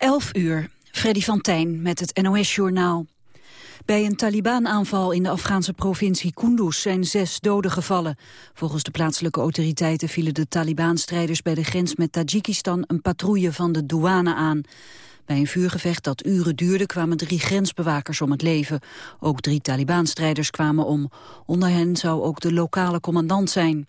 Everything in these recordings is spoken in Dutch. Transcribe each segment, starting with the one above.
11 uur, Freddy van Tijn met het NOS-journaal. Bij een Taliban-aanval in de Afghaanse provincie Kunduz zijn zes doden gevallen. Volgens de plaatselijke autoriteiten vielen de Taliban-strijders bij de grens met Tajikistan een patrouille van de douane aan. Bij een vuurgevecht dat uren duurde kwamen drie grensbewakers om het leven. Ook drie Taliban-strijders kwamen om. Onder hen zou ook de lokale commandant zijn.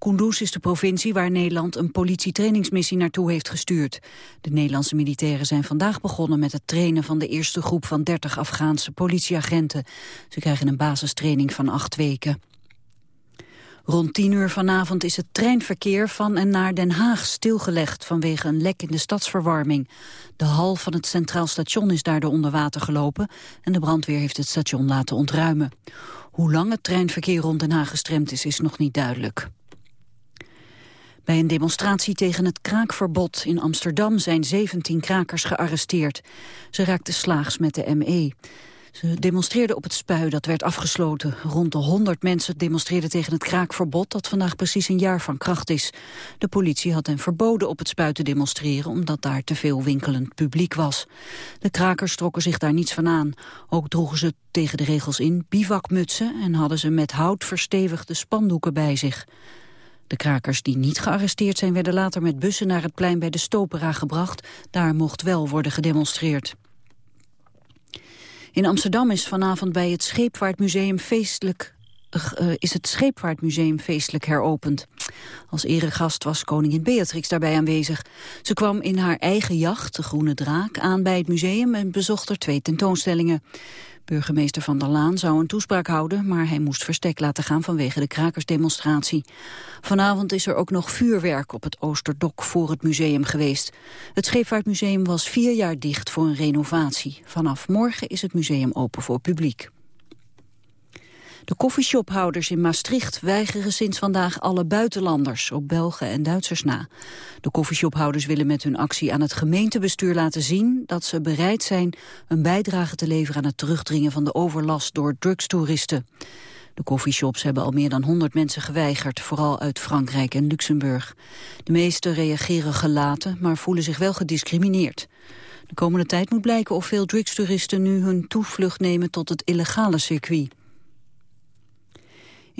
Kunduz is de provincie waar Nederland een politietrainingsmissie naartoe heeft gestuurd. De Nederlandse militairen zijn vandaag begonnen met het trainen van de eerste groep van 30 Afghaanse politieagenten. Ze krijgen een basistraining van acht weken. Rond tien uur vanavond is het treinverkeer van en naar Den Haag stilgelegd vanwege een lek in de stadsverwarming. De hal van het Centraal Station is daardoor onder water gelopen en de brandweer heeft het station laten ontruimen. Hoe lang het treinverkeer rond Den Haag gestremd is, is nog niet duidelijk. Bij een demonstratie tegen het kraakverbod in Amsterdam zijn 17 krakers gearresteerd. Ze raakten slaags met de ME. Ze demonstreerden op het spui dat werd afgesloten. Rond de 100 mensen demonstreerden tegen het kraakverbod dat vandaag precies een jaar van kracht is. De politie had hen verboden op het spui te demonstreren omdat daar te veel winkelend publiek was. De krakers trokken zich daar niets van aan. Ook droegen ze tegen de regels in bivakmutsen en hadden ze met hout verstevigde spandoeken bij zich. De krakers die niet gearresteerd zijn werden later met bussen naar het plein bij de Stopera gebracht. Daar mocht wel worden gedemonstreerd. In Amsterdam is vanavond bij het Scheepvaartmuseum feestelijk uh, is het Scheepvaartmuseum feestelijk heropend. Als eregast was koningin Beatrix daarbij aanwezig. Ze kwam in haar eigen jacht, de Groene Draak, aan bij het museum en bezocht er twee tentoonstellingen. Burgemeester Van der Laan zou een toespraak houden, maar hij moest verstek laten gaan vanwege de krakersdemonstratie. Vanavond is er ook nog vuurwerk op het Oosterdok voor het museum geweest. Het Scheepvaartmuseum was vier jaar dicht voor een renovatie. Vanaf morgen is het museum open voor publiek. De koffieshophouders in Maastricht weigeren sinds vandaag alle buitenlanders, op Belgen en Duitsers na. De koffieshophouders willen met hun actie aan het gemeentebestuur laten zien dat ze bereid zijn een bijdrage te leveren aan het terugdringen van de overlast door drugstoeristen. De koffieshops hebben al meer dan 100 mensen geweigerd, vooral uit Frankrijk en Luxemburg. De meesten reageren gelaten, maar voelen zich wel gediscrimineerd. De komende tijd moet blijken of veel drugstoeristen nu hun toevlucht nemen tot het illegale circuit.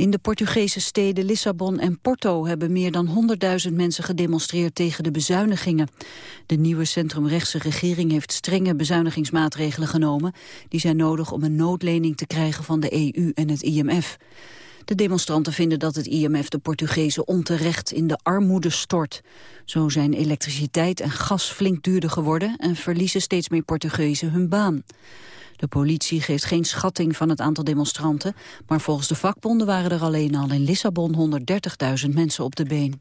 In de Portugese steden Lissabon en Porto hebben meer dan 100.000 mensen gedemonstreerd tegen de bezuinigingen. De nieuwe centrumrechtse regering heeft strenge bezuinigingsmaatregelen genomen. Die zijn nodig om een noodlening te krijgen van de EU en het IMF. De demonstranten vinden dat het IMF de Portugezen onterecht in de armoede stort. Zo zijn elektriciteit en gas flink duurder geworden en verliezen steeds meer Portugezen hun baan. De politie geeft geen schatting van het aantal demonstranten, maar volgens de vakbonden waren er alleen al in Lissabon 130.000 mensen op de been.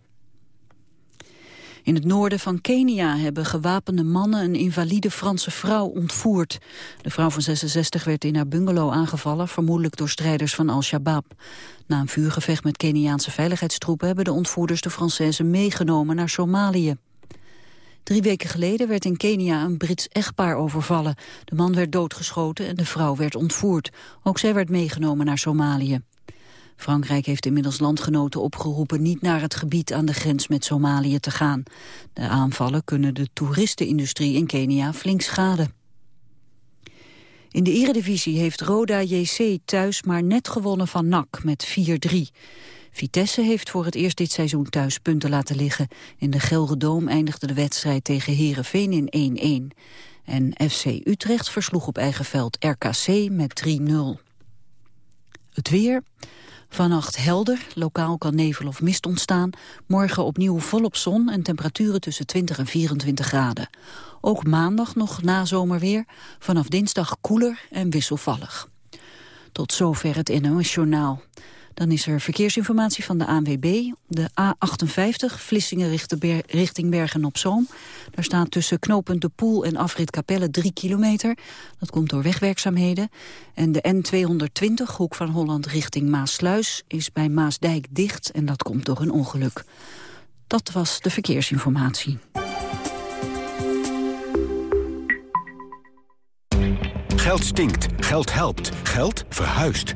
In het noorden van Kenia hebben gewapende mannen een invalide Franse vrouw ontvoerd. De vrouw van 66 werd in haar bungalow aangevallen, vermoedelijk door strijders van Al-Shabaab. Na een vuurgevecht met Keniaanse veiligheidstroepen hebben de ontvoerders de Française meegenomen naar Somalië. Drie weken geleden werd in Kenia een Brits echtpaar overvallen. De man werd doodgeschoten en de vrouw werd ontvoerd. Ook zij werd meegenomen naar Somalië. Frankrijk heeft inmiddels landgenoten opgeroepen niet naar het gebied aan de grens met Somalië te gaan. De aanvallen kunnen de toeristenindustrie in Kenia flink schaden. In de eredivisie heeft Roda JC thuis maar net gewonnen van NAC met 4-3. Vitesse heeft voor het eerst dit seizoen thuis punten laten liggen. In de Gelredoom eindigde de wedstrijd tegen Herenveen in 1-1. En FC Utrecht versloeg op eigen veld RKC met 3-0. Het weer... Vannacht helder, lokaal kan nevel of mist ontstaan. Morgen opnieuw volop zon en temperaturen tussen 20 en 24 graden. Ook maandag nog nazomerweer, vanaf dinsdag koeler en wisselvallig. Tot zover het NOS Journaal. Dan is er verkeersinformatie van de ANWB. De A58, Vlissingen richting Bergen-op-Zoom. Daar staat tussen knooppunt De Poel en afrit Capelle 3 kilometer. Dat komt door wegwerkzaamheden. En de N220, hoek van Holland richting Maasluis... is bij Maasdijk dicht en dat komt door een ongeluk. Dat was de verkeersinformatie. Geld stinkt, geld helpt, geld verhuist.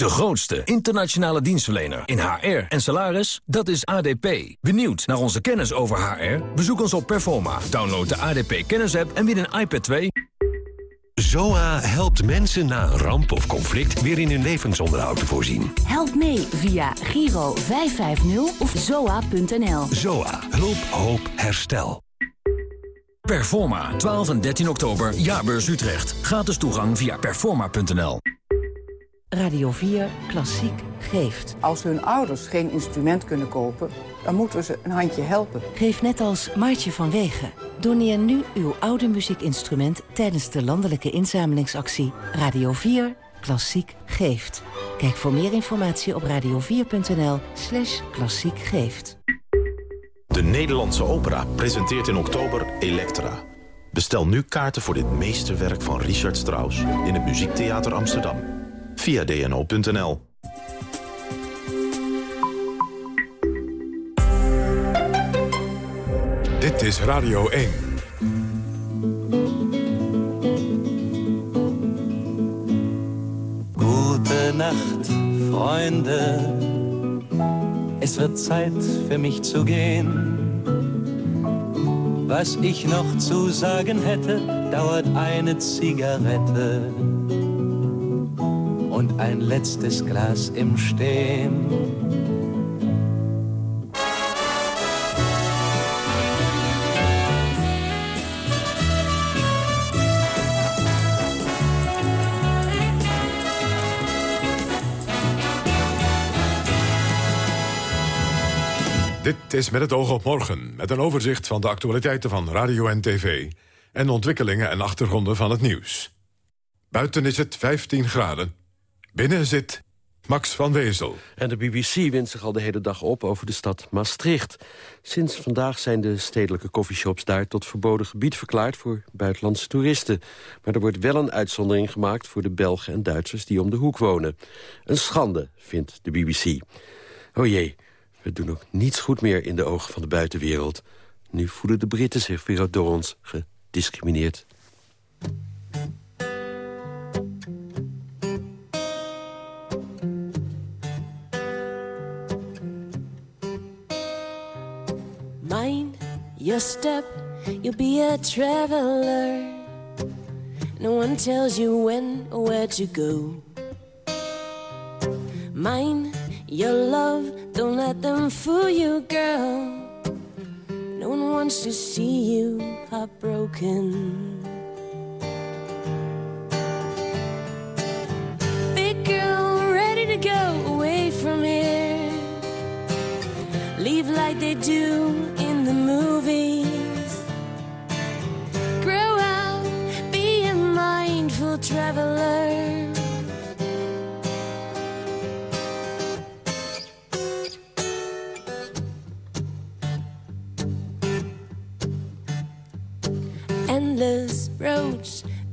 De grootste internationale dienstverlener in HR en salaris, dat is ADP. Benieuwd naar onze kennis over HR? Bezoek ons op Performa, download de ADP kennisapp en win een iPad 2. ZOA helpt mensen na een ramp of conflict weer in hun levensonderhoud te voorzien. Help mee via Giro 550 of zoa.nl. ZOA. Hulp, hoop, herstel. Performa, 12 en 13 oktober, Jaarbeurs Utrecht. Gratis toegang via performa.nl. Radio 4 Klassiek geeft. Als hun ouders geen instrument kunnen kopen, dan moeten ze een handje helpen. Geef net als Maartje van Wegen. Doneer nu uw oude muziekinstrument tijdens de landelijke inzamelingsactie Radio 4 Klassiek geeft. Kijk voor meer informatie op radio4.nl slash klassiek geeft. De Nederlandse Opera presenteert in oktober Elektra. Bestel nu kaarten voor dit meesterwerk van Richard Strauss in het Muziektheater Amsterdam via dno.nl. Dit is Radio 1. Gute Nacht, Freunde. Es wird Zeit für mich zu gehen. Was ich noch zu sagen hätte, dauert eine Zigarette ein letztes Glas im Stehen. Dit is met het oog op morgen, met een overzicht van de actualiteiten van radio en tv... en ontwikkelingen en achtergronden van het nieuws. Buiten is het 15 graden. Binnen zit Max van Wezel. En de BBC wint zich al de hele dag op over de stad Maastricht. Sinds vandaag zijn de stedelijke koffieshops daar tot verboden gebied verklaard voor buitenlandse toeristen. Maar er wordt wel een uitzondering gemaakt voor de Belgen en Duitsers die om de hoek wonen. Een schande, vindt de BBC. O jee, we doen ook niets goed meer in de ogen van de buitenwereld. Nu voelen de Britten zich weer door ons gediscrimineerd. Your step, you'll be a traveler. No one tells you when or where to go. Mine, your love, don't let them fool you, girl. No one wants to see you heartbroken. Big girl, ready to go away from here. Leave like they do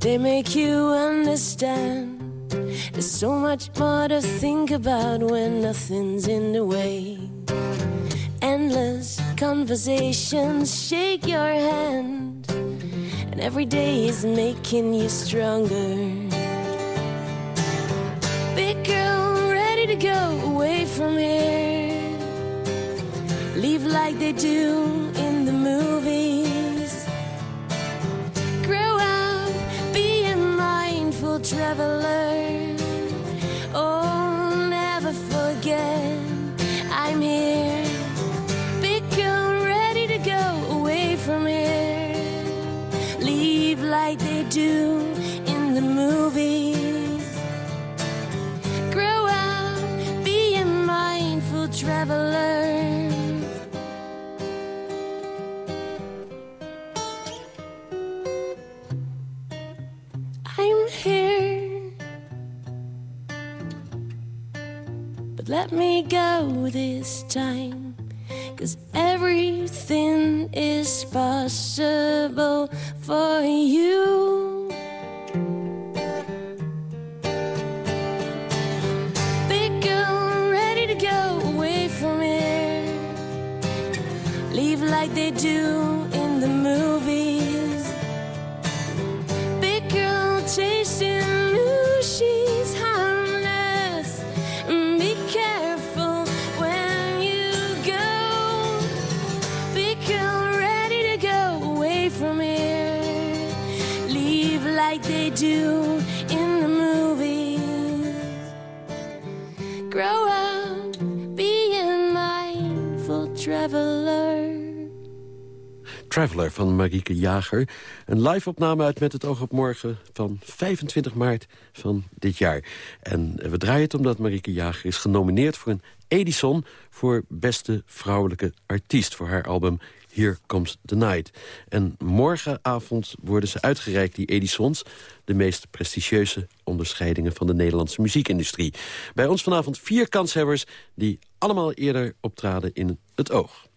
they make you understand. There's so much more to think about when nothing's in the way. Endless conversations shake your hand, and every day is making you stronger. Big girl, ready to go away from here. Leave like they do in the movies. Traveler. Oh, never forget I'm here. like they do in the movies. This time. Een live-opname uit Met het oog op morgen van 25 maart van dit jaar. En we draaien het omdat Marieke Jager is genomineerd voor een Edison... voor beste vrouwelijke artiest voor haar album Here Comes the Night. En morgenavond worden ze uitgereikt, die Edisons... de meest prestigieuze onderscheidingen van de Nederlandse muziekindustrie. Bij ons vanavond vier kanshebbers die allemaal eerder optraden in het oog.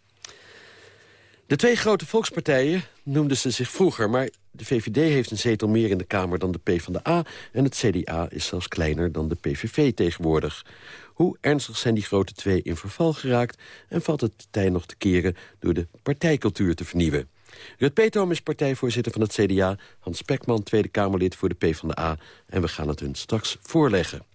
De twee grote volkspartijen noemden ze zich vroeger... maar de VVD heeft een zetel meer in de Kamer dan de PvdA... en het CDA is zelfs kleiner dan de PVV tegenwoordig. Hoe ernstig zijn die grote twee in verval geraakt... en valt het tij nog te keren door de partijcultuur te vernieuwen? Rut Peetoom is partijvoorzitter van het CDA... Hans Spekman, Tweede Kamerlid voor de PvdA... en we gaan het hun straks voorleggen.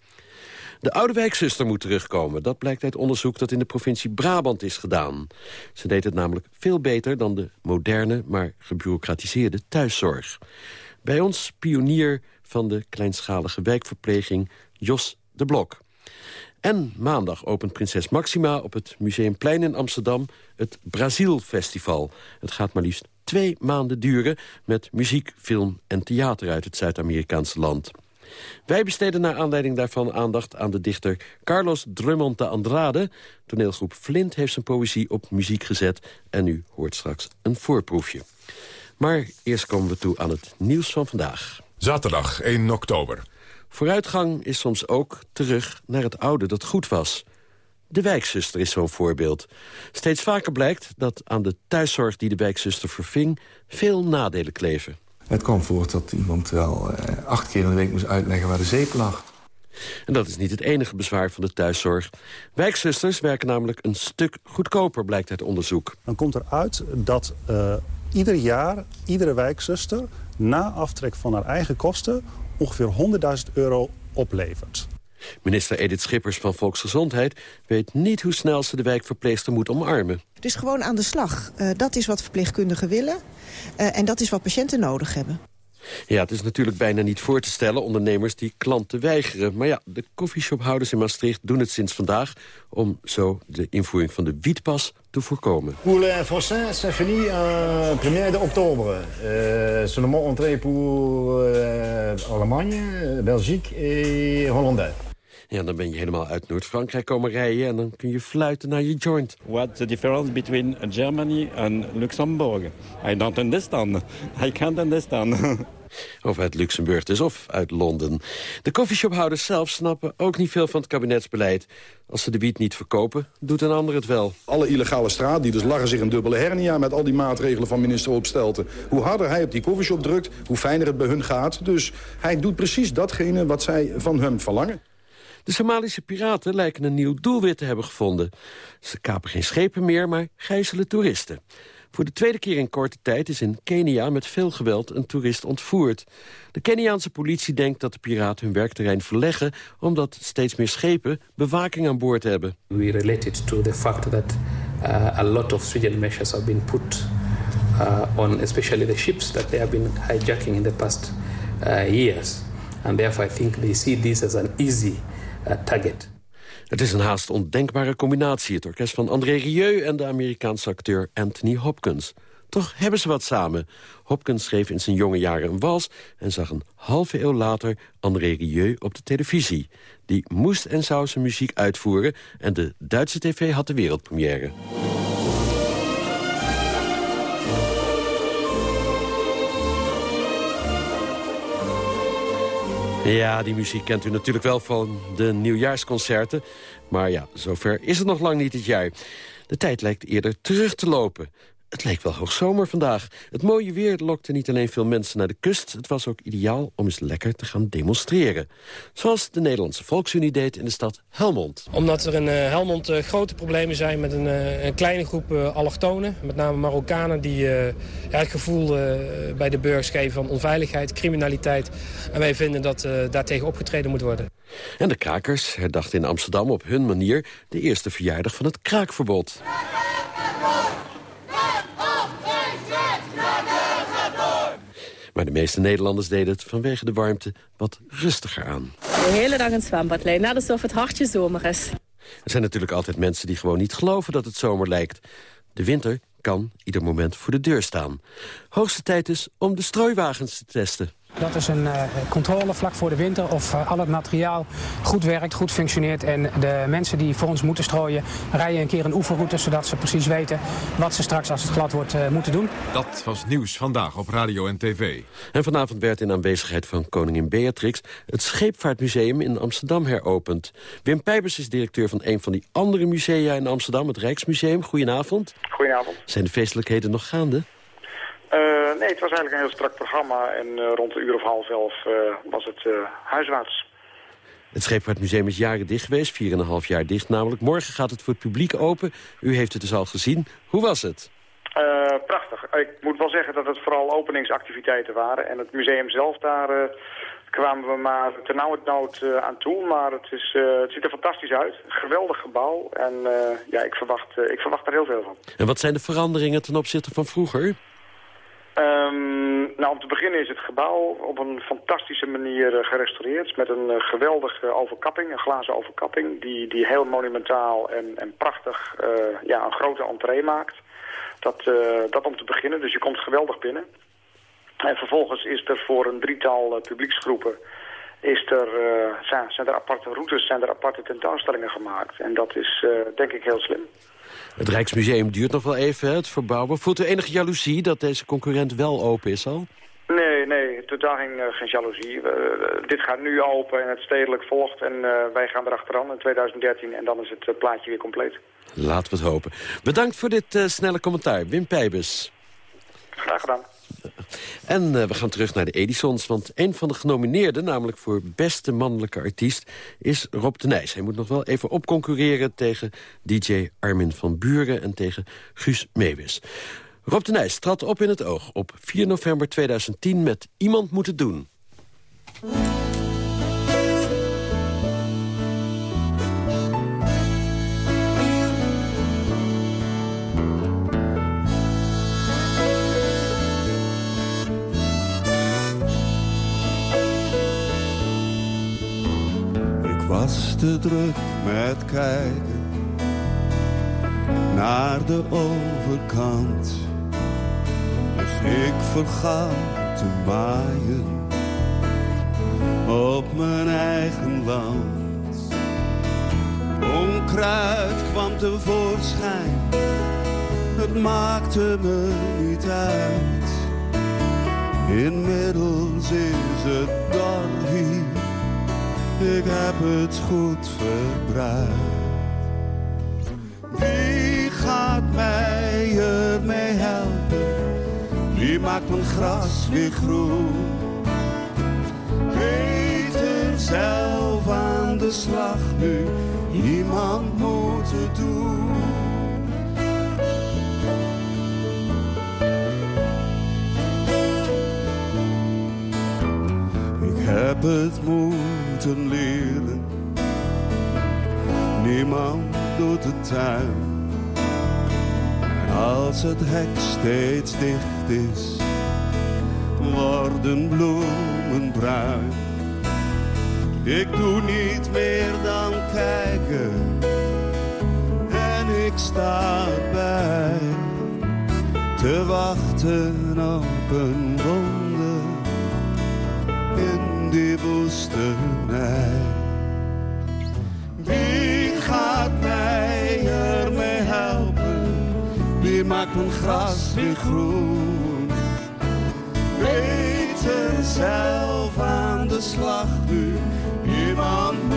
De oude wijkzuster moet terugkomen. Dat blijkt uit onderzoek dat in de provincie Brabant is gedaan. Ze deed het namelijk veel beter dan de moderne, maar gebureaucratiseerde thuiszorg. Bij ons pionier van de kleinschalige wijkverpleging Jos de Blok. En maandag opent prinses Maxima op het Museumplein in Amsterdam... het Brazil Festival. Het gaat maar liefst twee maanden duren... met muziek, film en theater uit het Zuid-Amerikaanse land. Wij besteden naar aanleiding daarvan aandacht aan de dichter Carlos Drummond de Andrade. Toneelgroep Flint heeft zijn poëzie op muziek gezet... en u hoort straks een voorproefje. Maar eerst komen we toe aan het nieuws van vandaag. Zaterdag 1 oktober. Vooruitgang is soms ook terug naar het oude dat goed was. De wijkzuster is zo'n voorbeeld. Steeds vaker blijkt dat aan de thuiszorg die de wijkzuster verving... veel nadelen kleven. Het kwam voor dat iemand wel eh, acht keer in de week moest uitleggen waar de zeep lag. En dat is niet het enige bezwaar van de thuiszorg. Wijkzusters werken namelijk een stuk goedkoper, blijkt uit onderzoek. Dan komt eruit dat uh, ieder jaar iedere wijkzuster... na aftrek van haar eigen kosten ongeveer 100.000 euro oplevert. Minister Edith Schippers van Volksgezondheid weet niet hoe snel ze de wijkverpleegster moet omarmen. Dus gewoon aan de slag. Uh, dat is wat verpleegkundigen willen. Uh, en dat is wat patiënten nodig hebben. Ja, het is natuurlijk bijna niet voor te stellen ondernemers die klanten weigeren. Maar ja, de koffieshophouders in Maastricht doen het sinds vandaag... om zo de invoering van de wietpas te voorkomen. Pour les Français, c'est fini uh, 1er oktober. Uh, seulement entrée pour uh, Allemagne, Belgique et Hollandais. Ja, dan ben je helemaal uit Noord-Frankrijk komen rijden... en dan kun je fluiten naar je joint. What's the difference between Germany and Luxembourg? I don't understand. I can't understand. Of uit Luxemburg dus, of uit Londen. De koffieshophouders zelf snappen ook niet veel van het kabinetsbeleid. Als ze de wiet niet verkopen, doet een ander het wel. Alle illegale straatdealers lachen zich een dubbele hernia... met al die maatregelen van minister Opstelten. Hoe harder hij op die koffieshop drukt, hoe fijner het bij hun gaat. Dus hij doet precies datgene wat zij van hem verlangen. De Somalische piraten lijken een nieuw doelwit te hebben gevonden. Ze kapen geen schepen meer, maar gijzelen toeristen. Voor de tweede keer in korte tijd is in Kenia met veel geweld een toerist ontvoerd. De Keniaanse politie denkt dat de piraten hun werkterrein verleggen... omdat steeds meer schepen bewaking aan boord hebben. We related to the fact that uh, a lot of stringent measures have been put uh, on especially the ships that they have been hijacking in the past uh, years. And therefore I think they see this as an easy target. Het is een haast ondenkbare combinatie. Het orkest van André Rieu en de Amerikaanse acteur Anthony Hopkins. Toch hebben ze wat samen. Hopkins schreef in zijn jonge jaren een wals... en zag een halve eeuw later André Rieu op de televisie. Die moest en zou zijn muziek uitvoeren... en de Duitse tv had de wereldpremière. Ja, die muziek kent u natuurlijk wel van de nieuwjaarsconcerten. Maar ja, zover is het nog lang niet dit jaar. De tijd lijkt eerder terug te lopen. Het leek wel hoogzomer vandaag. Het mooie weer lokte niet alleen veel mensen naar de kust... het was ook ideaal om eens lekker te gaan demonstreren. Zoals de Nederlandse Volksunie deed in de stad Helmond. Omdat er in uh, Helmond uh, grote problemen zijn met een, een kleine groep allochtonen... met name Marokkanen die ja, het gevoel bij de burgers geven van onveiligheid, criminaliteit. En wij vinden dat daartegen opgetreden moet worden. En de krakers herdachten in Amsterdam op hun manier... de eerste verjaardag van het kraakverbod. Maar de meeste Nederlanders deden het vanwege de warmte wat rustiger aan. De hele dag in het zwembad liggen, net alsof het hartje zomer is. Er zijn natuurlijk altijd mensen die gewoon niet geloven dat het zomer lijkt. De winter kan ieder moment voor de deur staan. Hoogste tijd is om de strooiwagens te testen. Dat is een uh, controle vlak voor de winter of uh, al het materiaal goed werkt, goed functioneert. En de mensen die voor ons moeten strooien rijden een keer een oefenroute... zodat ze precies weten wat ze straks als het glad wordt uh, moeten doen. Dat was Nieuws Vandaag op Radio en TV. En vanavond werd in aanwezigheid van koningin Beatrix... het Scheepvaartmuseum in Amsterdam heropend. Wim Pijbers is directeur van een van die andere musea in Amsterdam... het Rijksmuseum. Goedenavond. Goedenavond. Zijn de feestelijkheden nog gaande? Uh, nee, het was eigenlijk een heel strak programma en uh, rond een uur of half elf uh, was het huiswaarts. Het Scheepvaartmuseum is jaren dicht geweest, 4,5 jaar dicht namelijk. Morgen gaat het voor het publiek open. U heeft het dus al gezien. Hoe was het? prachtig. Ik moet wel zeggen dat het vooral openingsactiviteiten waren. En het museum zelf, daar kwamen we maar ternauwernood uh, aan toe. Maar het, is, het ziet er fantastisch uit. Geweldig gebouw. En ja, ik verwacht, ik verwacht er heel veel van. En wat zijn de veranderingen ten opzichte van vroeger? Um, nou, om te beginnen is het gebouw op een fantastische manier uh, gerestaureerd. Met een uh, geweldige overkapping, een glazen overkapping. Die, die heel monumentaal en, en prachtig uh, ja, een grote entree maakt. Dat, dat om te beginnen, dus je komt geweldig binnen. En vervolgens is er voor een drietal publieksgroepen... Is er, zijn, zijn er aparte routes, zijn er aparte tentoonstellingen gemaakt. En dat is denk ik heel slim. Het Rijksmuseum duurt nog wel even, het verbouwen. Voelt u enige jaloezie dat deze concurrent wel open is al? Nee, nee, totaal geen, uh, geen jaloezie. Uh, dit gaat nu open en het stedelijk volgt en uh, wij gaan erachteraan in 2013 en dan is het plaatje weer compleet. Laten we het hopen. Bedankt voor dit snelle commentaar. Wim Pijbus. Graag gedaan. En uh, we gaan terug naar de Edisons, want een van de genomineerden... namelijk voor beste mannelijke artiest, is Rob de Nijs. Hij moet nog wel even opconcurreren tegen DJ Armin van Buren... en tegen Guus Meeuwis. Rob de Nijs trad op in het oog op 4 november 2010 met Iemand moet het doen. Was te druk met kijken naar de overkant. Dus ik vergat te maaien op mijn eigen land. Onkruid kwam tevoorschijn, het maakte me niet uit. Inmiddels is het dor hier ik heb het goed verbruikt. Wie gaat mij ermee helpen? Wie maakt mijn gras weer groen? Beter zelf aan de slag nu, iemand moet het doen. Ik heb het leren. Niemand doet de tuin. En als het hek steeds dicht is, worden bloemen bruin. Ik doe niet meer dan kijken en ik sta erbij te wachten op een wonder in die Wie gaat mij ermee helpen? Wie maakt mijn gras weer groen? Beter zelf aan de slag nu, iemand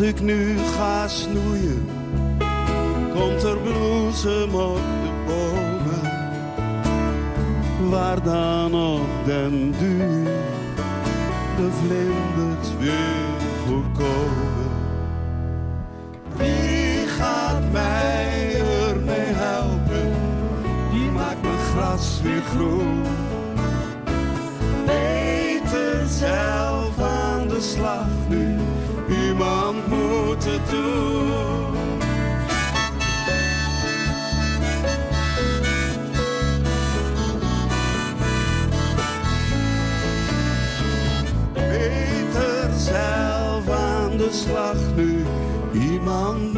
Als ik nu ga snoeien, komt er bloesem op de bomen. Waar dan ook den duur de vlinders weer voorkomen. Wie gaat mij ermee helpen? Die maakt mijn gras weer groen. Beter zelf aan de slag nu, iemand moet het doen. Beter zelf aan de slag nu, iemand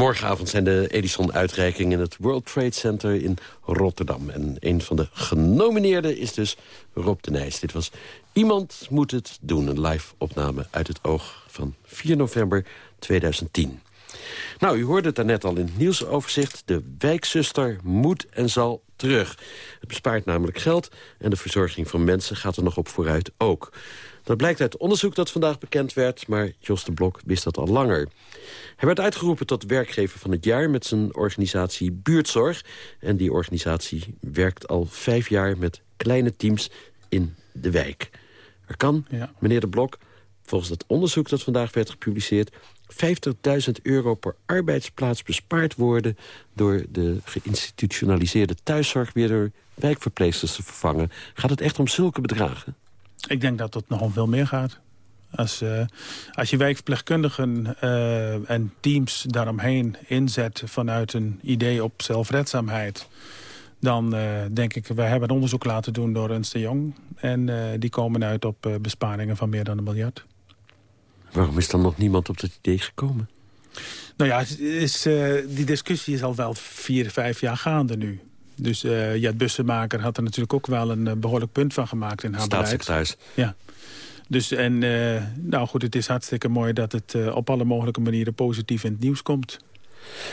Morgenavond zijn de Edison-uitreikingen in het World Trade Center in Rotterdam. En een van de genomineerden is dus Rob de Nijs. Dit was Iemand moet het doen, een live opname uit het oog van 4 november 2010. Nou, u hoorde het daarnet al in het nieuwsoverzicht. De wijkzuster moet en zal terug. Het bespaart namelijk geld en de verzorging van mensen gaat er nog op vooruit ook. Dat blijkt uit onderzoek dat vandaag bekend werd, maar Jos de Blok wist dat al langer. Hij werd uitgeroepen tot werkgever van het jaar met zijn organisatie Buurtzorg. En die organisatie werkt al vijf jaar met kleine teams in de wijk. Er kan, meneer de Blok, volgens het onderzoek dat vandaag werd gepubliceerd... 50.000 euro per arbeidsplaats bespaard worden... door de geïnstitutionaliseerde thuiszorg weer door wijkverpleegsters te vervangen. Gaat het echt om zulke bedragen? Ik denk dat het nog om veel meer gaat. Als, uh, als je wijkverpleegkundigen uh, en teams daaromheen inzet... vanuit een idee op zelfredzaamheid... dan uh, denk ik, we hebben een onderzoek laten doen door Ernst Jong... en die komen uit op besparingen van meer dan een miljard. Waarom is dan nog niemand op dat idee gekomen? Nou ja, is, die discussie is al wel vier, vijf jaar gaande nu. Dus uh, Jet Bussemaker had er natuurlijk ook wel een uh, behoorlijk punt van gemaakt in haar Staatssecretaris. Ja. Dus en, uh, nou goed, het is hartstikke mooi dat het op alle mogelijke manieren positief in het nieuws komt.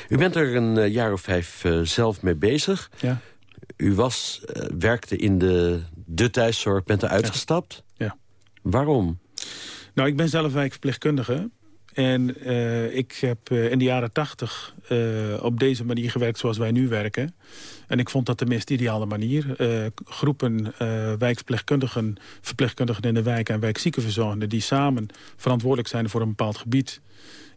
U bent er een jaar of vijf zelf mee bezig. Ja. U was, werkte in de, de thuiszorg, bent er uitgestapt. Ja. ja. Waarom? Nou, ik ben zelf wijkverpleegkundige. En uh, ik heb uh, in de jaren tachtig uh, op deze manier gewerkt zoals wij nu werken. En ik vond dat de meest ideale manier. groepen wijkverpleegkundigen, verpleegkundigen in de wijk en wijkziekenverzorgenden... die samen verantwoordelijk zijn voor een bepaald gebied.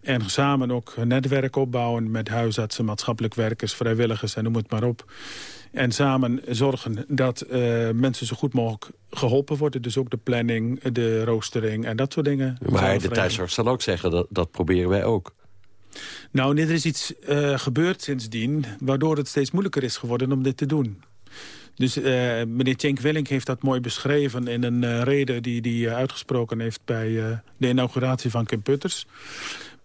En samen ook een netwerk opbouwen met huisartsen, maatschappelijk werkers, vrijwilligers en noem het maar op. En samen zorgen dat uh, mensen zo goed mogelijk geholpen worden. Dus ook de planning, de roostering en dat soort dingen. Maar de thuiszorg zal ook zeggen, dat, dat proberen wij ook. Nou, er is iets uh, gebeurd sindsdien... waardoor het steeds moeilijker is geworden om dit te doen. Dus uh, meneer Cenk Willink heeft dat mooi beschreven... in een uh, reden die hij uitgesproken heeft bij de inauguratie van Kim Putters.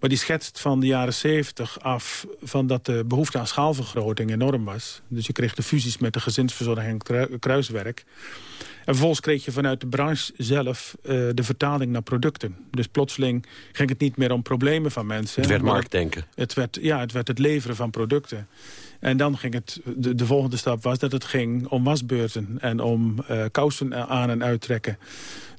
Maar die schetst van de jaren 70 af van dat de behoefte aan schaalvergroting enorm was. Dus je kreeg de fusies met de gezinsverzorging en kruiswerk. En vervolgens kreeg je vanuit de branche zelf uh, de vertaling naar producten. Dus plotseling ging het niet meer om problemen van mensen. Het werd marktdenken. Het werd, ja, het werd het leveren van producten. En dan ging het, de, de volgende stap was dat het ging om wasbeurten... en om uh, kousen aan en uittrekken.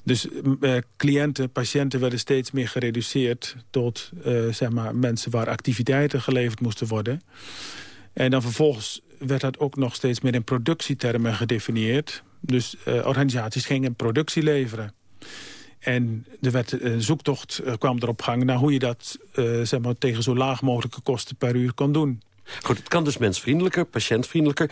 Dus uh, cliënten, patiënten werden steeds meer gereduceerd... tot uh, zeg maar, mensen waar activiteiten geleverd moesten worden. En dan vervolgens werd dat ook nog steeds meer in productietermen gedefinieerd. Dus uh, organisaties gingen productie leveren. En er werd een zoektocht kwam erop gang... naar hoe je dat zeg maar, tegen zo laag mogelijke kosten per uur kon doen. Goed, het kan dus mensvriendelijker, patiëntvriendelijker.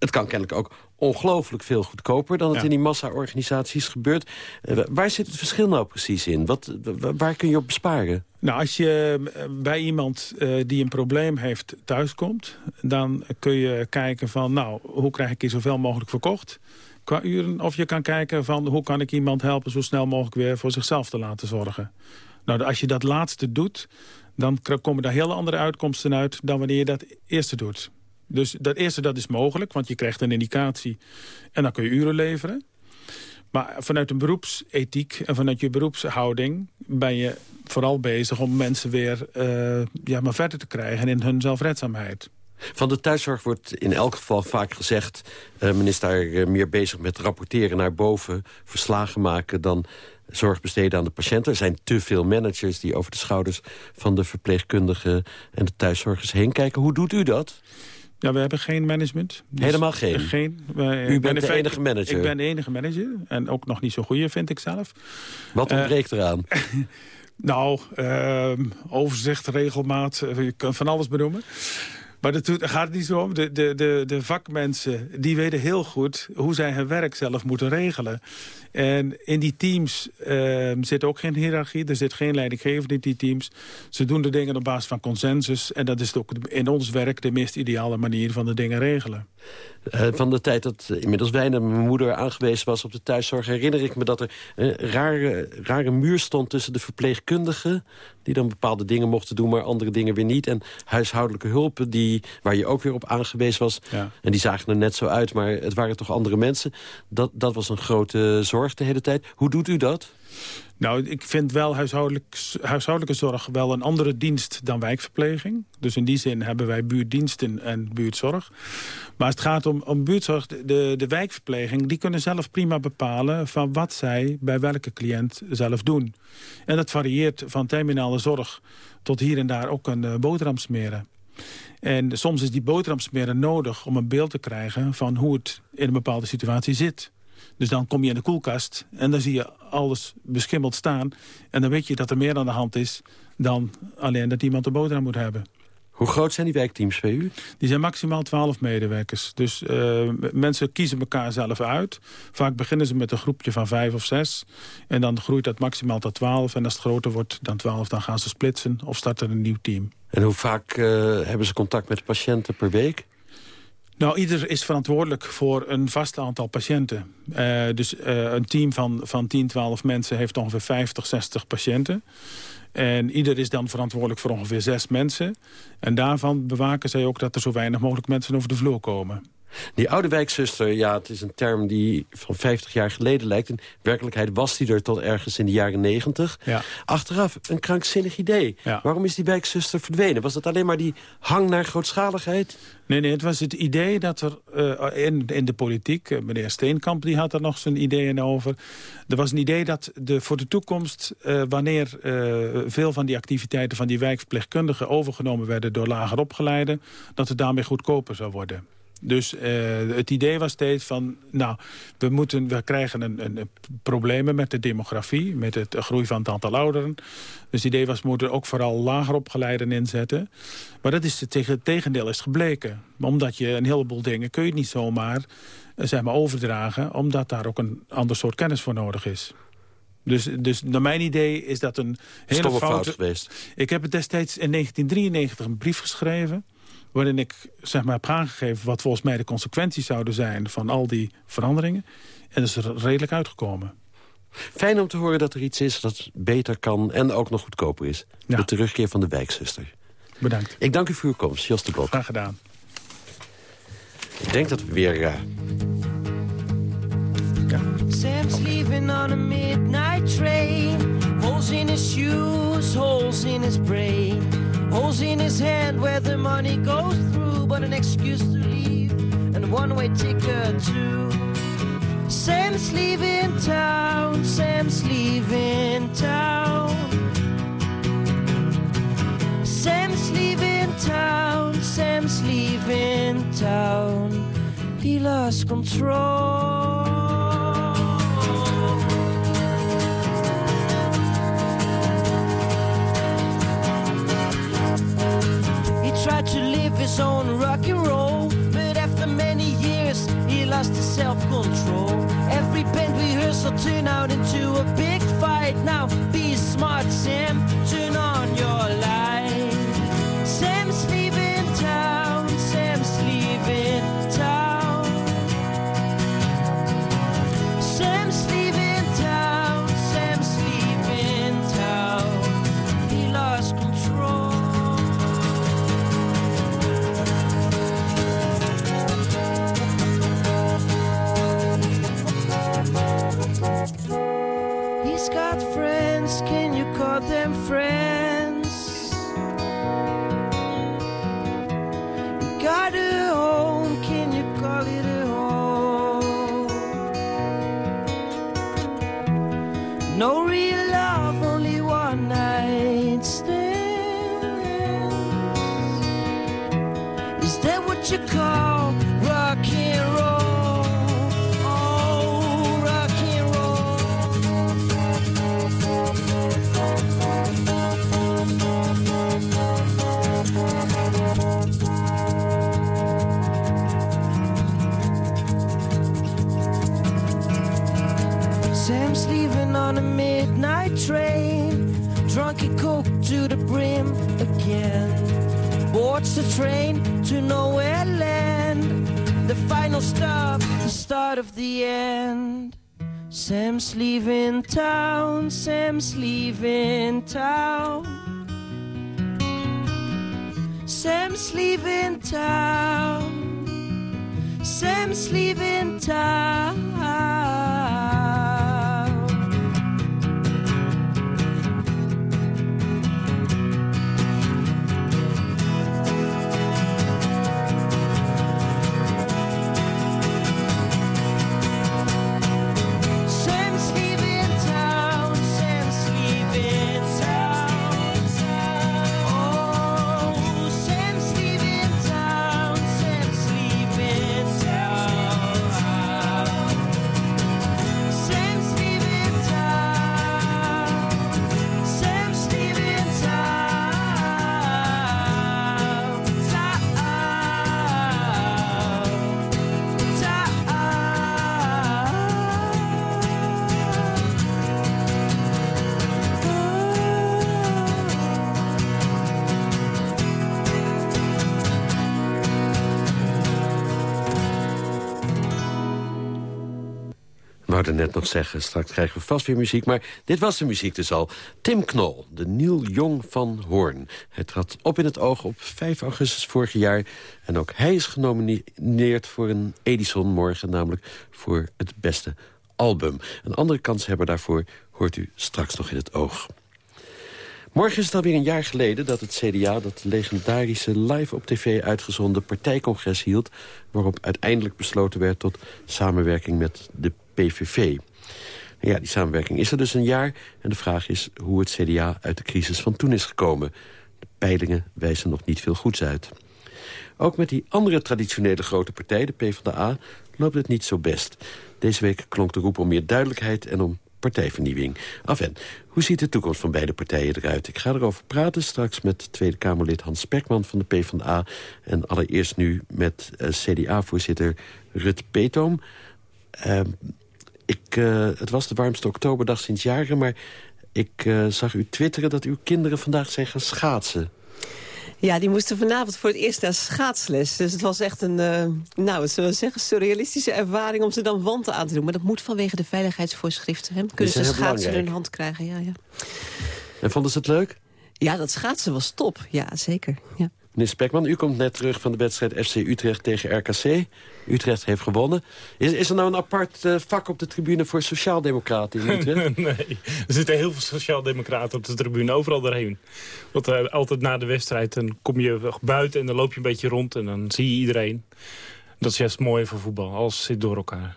Het kan kennelijk ook ongelooflijk veel goedkoper... dan het ja. in die massa-organisaties gebeurt. Uh, waar zit het verschil nou precies in? Wat, waar kun je op besparen? Nou, als je bij iemand uh, die een probleem heeft thuiskomt... dan kun je kijken van, nou, hoe krijg ik hier zoveel mogelijk verkocht... qua uren. Of je kan kijken van, hoe kan ik iemand helpen... zo snel mogelijk weer voor zichzelf te laten zorgen. Nou, als je dat laatste doet... dan komen daar hele andere uitkomsten uit... dan wanneer je dat eerste doet. Dus dat eerste dat is mogelijk, want je krijgt een indicatie en dan kun je uren leveren. Maar vanuit een beroepsethiek en vanuit je beroepshouding... ben je vooral bezig om mensen weer uh, ja, maar verder te krijgen in hun zelfredzaamheid. Van de thuiszorg wordt in elk geval vaak gezegd... Uh, men is daar uh, meer bezig met rapporteren naar boven... verslagen maken dan zorg besteden aan de patiënt. Er zijn te veel managers die over de schouders van de verpleegkundigen... en de thuiszorgers heen kijken. Hoe doet u dat? Ja, we hebben geen management. Dus Helemaal geen? geen U bent de enige manager? Ik ben de enige manager. En ook nog niet zo goede, vind ik zelf. Wat ontbreekt uh, eraan? nou, uh, overzicht, regelmaat, je kan van alles benoemen. Maar dat gaat het niet zo om. De, de, de, de vakmensen die weten heel goed hoe zij hun werk zelf moeten regelen. En in die teams uh, zit ook geen hiërarchie. Er zit geen leidinggevende in die teams. Ze doen de dingen op basis van consensus. En dat is ook in ons werk de meest ideale manier van de dingen regelen. Uh, van de tijd dat inmiddels weinig mijn moeder aangewezen was op de thuiszorg... herinner ik me dat er een rare, rare muur stond tussen de verpleegkundigen... die dan bepaalde dingen mochten doen, maar andere dingen weer niet. En huishoudelijke hulpen, die, waar je ook weer op aangewezen was. Ja. En die zagen er net zo uit, maar het waren toch andere mensen. Dat, dat was een grote zorg de hele tijd. Hoe doet u dat? Nou, ik vind wel huishoudelijk, huishoudelijke zorg wel een andere dienst dan wijkverpleging. Dus in die zin hebben wij buurtdiensten en buurtzorg. Maar als het gaat om, om buurtzorg, de, de wijkverpleging... die kunnen zelf prima bepalen van wat zij bij welke cliënt zelf doen. En dat varieert van terminale zorg tot hier en daar ook een uh, boterham smeren. En soms is die boterham smeren nodig om een beeld te krijgen... van hoe het in een bepaalde situatie zit. Dus dan kom je in de koelkast en dan zie je alles beschimmeld staan. En dan weet je dat er meer aan de hand is dan alleen dat iemand de boterham moet hebben. Hoe groot zijn die wijkteams bij u? Die zijn maximaal 12 medewerkers. Dus uh, mensen kiezen elkaar zelf uit. Vaak beginnen ze met een groepje van vijf of zes. En dan groeit dat maximaal tot 12. En als het groter wordt dan 12, dan gaan ze splitsen of starten een nieuw team. En hoe vaak uh, hebben ze contact met patiënten per week? Nou, ieder is verantwoordelijk voor een vast aantal patiënten. Uh, dus uh, een team van, van 10, 12 mensen heeft ongeveer 50, 60 patiënten. En ieder is dan verantwoordelijk voor ongeveer zes mensen. En daarvan bewaken zij ook dat er zo weinig mogelijk mensen over de vloer komen. Die oude wijkzuster, ja, het is een term die van 50 jaar geleden lijkt. In werkelijkheid was die er tot ergens in de jaren 90. Ja. Achteraf een krankzinnig idee. Ja. Waarom is die wijkzuster verdwenen? Was dat alleen maar die hang naar grootschaligheid? Nee, nee, het was het idee dat er uh, in, in de politiek... Uh, meneer Steenkamp die had er nog zijn ideeën over. Er was een idee dat de, voor de toekomst... Uh, wanneer veel van die activiteiten van die wijkverpleegkundigen... overgenomen werden door lager opgeleiden... dat het daarmee goedkoper zou worden. Dus uh, het idee was steeds van, nou, we, moeten, we krijgen een, een, problemen met de demografie, met het groei van het aantal ouderen. Dus het idee was, we moeten ook vooral lager opgeleiden inzetten. Maar dat is het, tegen, het tegendeel is gebleken. Omdat je een heleboel dingen kun je niet zomaar uh, zeg maar, overdragen, omdat daar ook een ander soort kennis voor nodig is. Dus, dus naar mijn idee is dat een hele fout geweest. Ik heb het destijds in 1993 een brief geschreven waarin ik zeg maar, heb aangegeven wat volgens mij de consequenties zouden zijn van al die veranderingen. En dat is er redelijk uitgekomen. Fijn om te horen dat er iets is dat beter kan en ook nog goedkoper is. Ja. De terugkeer van de wijkzuster. Bedankt. Ik dank u voor uw komst, Jos de Bok. Graag gedaan. Ik denk dat we weer... Uh... Ja. Sam's leaving on a midnight train. Holes in his shoes, holes in his brain. Holes in his hand where the money goes through, but an excuse to leave and a one-way ticket too. Sam's leaving town, Sam's leaving town. Sam's leaving town, Sam's leaving town. He lost control. Tried to live his own rock and roll, but after many years he lost his self-control. Every band rehearsal turned out into a big fight. Now be smart, Sam. Turn on your light. Wouden net nog zeggen, straks krijgen we vast weer muziek. Maar dit was de muziek dus al. Tim Knol, de Neil Jong van Hoorn. Hij trad op in het oog op 5 augustus vorig jaar. En ook hij is genomineerd voor een Edison morgen. Namelijk voor het beste album. Een andere kanshebber daarvoor hoort u straks nog in het oog. Morgen is het alweer een jaar geleden dat het CDA... dat legendarische live op tv uitgezonden partijcongres hield... waarop uiteindelijk besloten werd tot samenwerking met de PVV. Ja, die samenwerking is er dus een jaar. En de vraag is hoe het CDA uit de crisis van toen is gekomen. De peilingen wijzen nog niet veel goeds uit. Ook met die andere traditionele grote partij, de PvdA, loopt het niet zo best. Deze week klonk de roep om meer duidelijkheid en om partijvernieuwing. Af en, hoe ziet de toekomst van beide partijen eruit? Ik ga erover praten straks met Tweede Kamerlid Hans Spekman van de PvdA... en allereerst nu met eh, CDA-voorzitter Rut Peetoom. Uh, ik, uh, het was de warmste oktoberdag sinds jaren, maar ik uh, zag u twitteren dat uw kinderen vandaag zijn gaan schaatsen. Ja, die moesten vanavond voor het eerst naar schaatsles. Dus het was echt een, uh, nou, wat zullen we zeggen, surrealistische ervaring om ze dan wanten aan te doen. Maar dat moet vanwege de veiligheidsvoorschriften. Hè? Kunnen ze schaatsen in hun hand krijgen, ja, ja. En vonden ze het leuk? Ja, dat schaatsen was top. Ja, zeker. Ja. Meneer Spekman, u komt net terug van de wedstrijd FC Utrecht tegen RKC. Utrecht heeft gewonnen. Is, is er nou een apart uh, vak op de tribune voor sociaaldemocraten in Utrecht? nee, er zitten heel veel sociaaldemocraten op de tribune, overal doorheen. Want uh, altijd na de wedstrijd dan kom je buiten en dan loop je een beetje rond en dan zie je iedereen. Dat is juist mooi voor voetbal, alles zit door elkaar.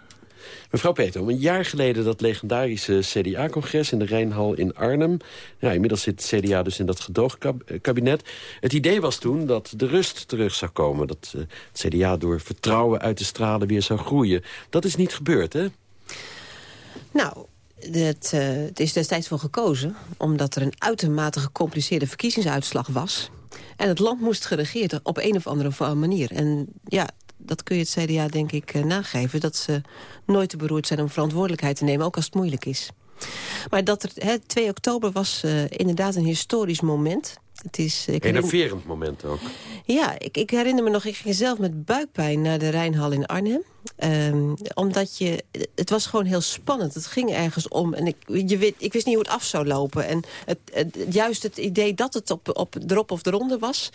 Mevrouw Peter, een jaar geleden dat legendarische CDA-congres in de Rijnhal in Arnhem. Ja, inmiddels zit het CDA dus in dat gedoogkabinet. Het idee was toen dat de rust terug zou komen. Dat uh, het CDA door vertrouwen uit de stralen weer zou groeien. Dat is niet gebeurd, hè? Nou, het, uh, het is destijds voor gekozen... omdat er een uitermate gecompliceerde verkiezingsuitslag was... En het land moest geregeerd op een of andere manier. En ja, dat kun je het CDA denk ik uh, nageven... dat ze nooit te beroerd zijn om verantwoordelijkheid te nemen... ook als het moeilijk is. Maar dat er, he, 2 oktober was uh, inderdaad een historisch moment. Het is, ik Enerverend moment ook. Ja, ik, ik, herinner me nog, ik ging zelf met buikpijn naar de Rijnhal in Arnhem. Ehm, omdat je... Het was gewoon heel spannend. Het ging ergens om. En ik, je weet, ik wist niet hoe het af zou lopen. En het, het, juist het idee dat het op, op drop of de ronde was...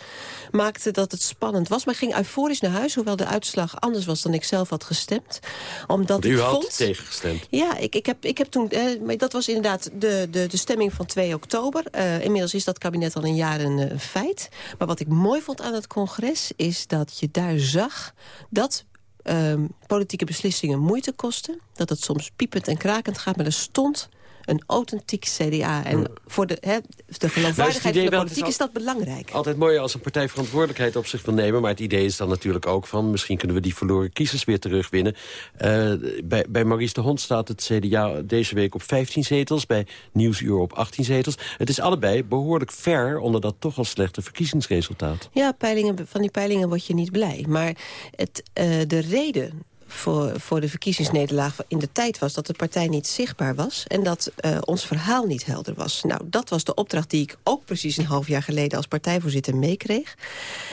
maakte dat het spannend was. Maar ik ging euforisch naar huis. Hoewel de uitslag anders was dan ik zelf had gestemd. Omdat U ik had vond... tegengestemd. Ja, ik, ik, heb, ik heb toen... Eh, maar dat was inderdaad de, de, de stemming van 2 oktober. Eh, inmiddels is dat kabinet al een jaar een eh, feit. Maar wat ik mooi vond aan het congres... is dat je daar zag dat ehm, politieke beslissingen moeite kosten. Dat het soms piepend en krakend gaat. Maar er stond een authentiek CDA. En voor de, hè, de geloofwaardigheid idee van de politiek is is dat belangrijk. Altijd mooi als een partij verantwoordelijkheid op zich wil nemen. Maar het idee is dan natuurlijk ook van... misschien kunnen we die verloren kiezers weer terugwinnen. Eh, bij, bij Maurice de Hond staat het CDA deze week op 15 zetels. Bij Nieuwsuur op 18 zetels. Het is allebei behoorlijk ver onder dat toch al slechte verkiezingsresultaat. Ja, peilingen, van die peilingen word je niet blij. Maar het, eh, de reden voor, voor de verkiezingsnederlaag in de tijd was... dat de partij niet zichtbaar was en dat eh, ons verhaal niet helder was. Nou, dat was de opdracht die ik ook precies een half jaar geleden... als partijvoorzitter meekreeg.